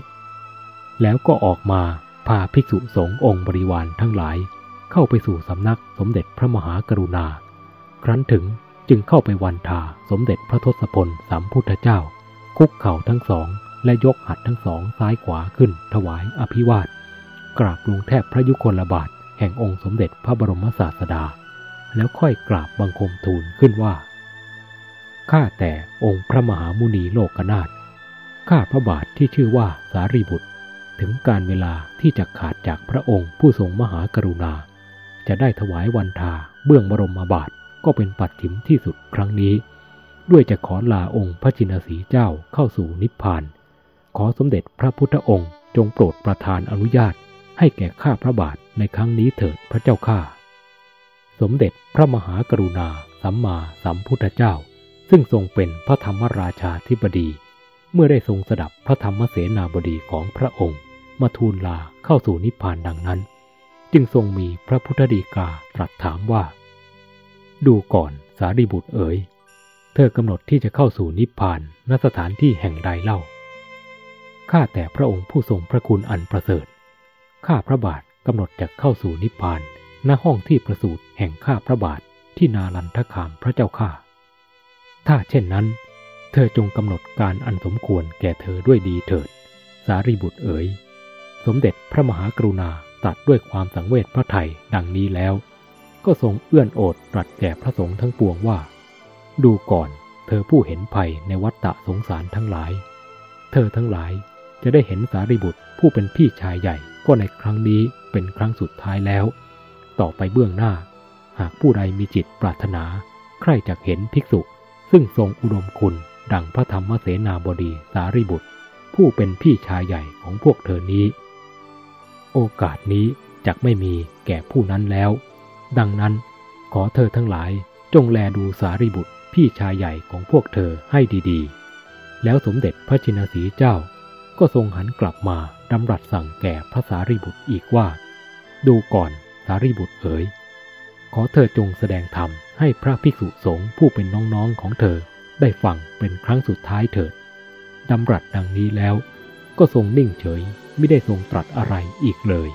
แล้วก็ออกมาพาภิกษุสงฆ์องค์บริวารทั้งหลาย เข้าไปสู่สำนักสมเด็จพระมหากรุณา ครั้นถึงจึงเข้าไปวันทาสมเด็จพระทศพลสามพุทธเจ้า คุกเข่าทั้งสองและยกหัดทั้งสองซ้ายขวาขึ้นถวายอภิวาท กราบลงแทบพระยุคลบาทแห่งองค์สมเด็จพระบรมศาสดา แล้วค่อยกราบบังคมทูลขึ้นว่า ข้าแต่องค์พระมหามุนีโลกนาถ ข้าพระบาทที่ชื่อว่าสารีบุตร ถึงการเวลาที่จะขาดจากพระองค์ผู้ทรงมหากรุณา จะได้ถวายวันทาเบื้องบรมบาทก็เป็นปัดถิมที่สุดครั้งนี้ ด้วยจะขอลาองค์พระจินสีเจ้าเข้าสู่นิพพาน ขอสมเด็จพระพุทธองค์จงโปรดประทานอนุญาต ให้แก่ข้าพระบาทในครั้งนี้เถิดพระเจ้าข้า สมเด็จพระมหากรุณาสัมมาสัมพุทธเจ้า ซึ่งทรงเป็นพระธรรมราชาธิบดี เมื่อได้ทรงสดับพระธรรมเสนาบดีของพระองค์ มาทูลลาเข้าสู่นิพพานดังนั้น จึงทรงมีพระพุทธดีกาตรัสถามว่า ดูก่อนสารีบุตรเอ๋ย เธอกำหนดที่จะเข้าสู่นิพพานณสถานที่แห่งใดเล่าข้าแต่พระองค์ผู้ทรงพระคุณอันประเสริฐ ข้าพระบาทกำหนดจะเข้าสู่นิพพาน ณห้องที่ประสูติแห่งข้าพระบาทที่นาลันทคามพระเจ้าข้า ถ้าเช่นนั้น เธอจงกำหนดการอันสมควรแก่เธอด้วยดีเถิด สารีบุตรเอ๋ย สมเด็จพระมหากรุณาตัดด้วยความสังเวชพระไทยดังนี้แล้ว ก็ทรงเอื้อนโอดตรัสแก่พระสงฆ์ทั้งปวงว่า ดูก่อนเธอผู้เห็นภัยในวัฏฏะสงสารทั้งหลาย เธอทั้งหลายจะได้เห็นสารีบุตรผู้เป็นพี่ชายใหญ่ ก็ในครั้งนี้เป็นครั้งสุดท้ายแล้ว ต่อไปเบื้องหน้า หากผู้ใดมีจิตปรารถนา ใครจะเห็นภิกษุ ซึ่งทรงอุดมคุณ ดังพระธรรมเสนาบดีสารีบุตร ผู้เป็นพี่ชายใหญ่ของพวกเธอนี้ โอกาสนี้จะไม่มีแก่ผู้นั้นแล้ว ดังนั้นขอเธอทั้งหลายจงแลดูสารีบุตรพี่ชายใหญ่ของพวกเธอให้ดีๆ แล้วสมเด็จพระชินสีเจ้าก็ทรงหันกลับมา ดำรัสสั่งแก่พระสารีบุตรอีกว่า ดูก่อนสารีบุตรเอ๋ย ขอเธอจงแสดงธรรมให้พระภิกษุสงฆ์ผู้เป็นน้องๆของเธอได้ฟังเป็นครั้งสุดท้ายเถิดดำรัสดังนี้แล้ว ก็ทรงนิ่งเฉยไม่ได้ทรงตรัสอะไรอีกเลย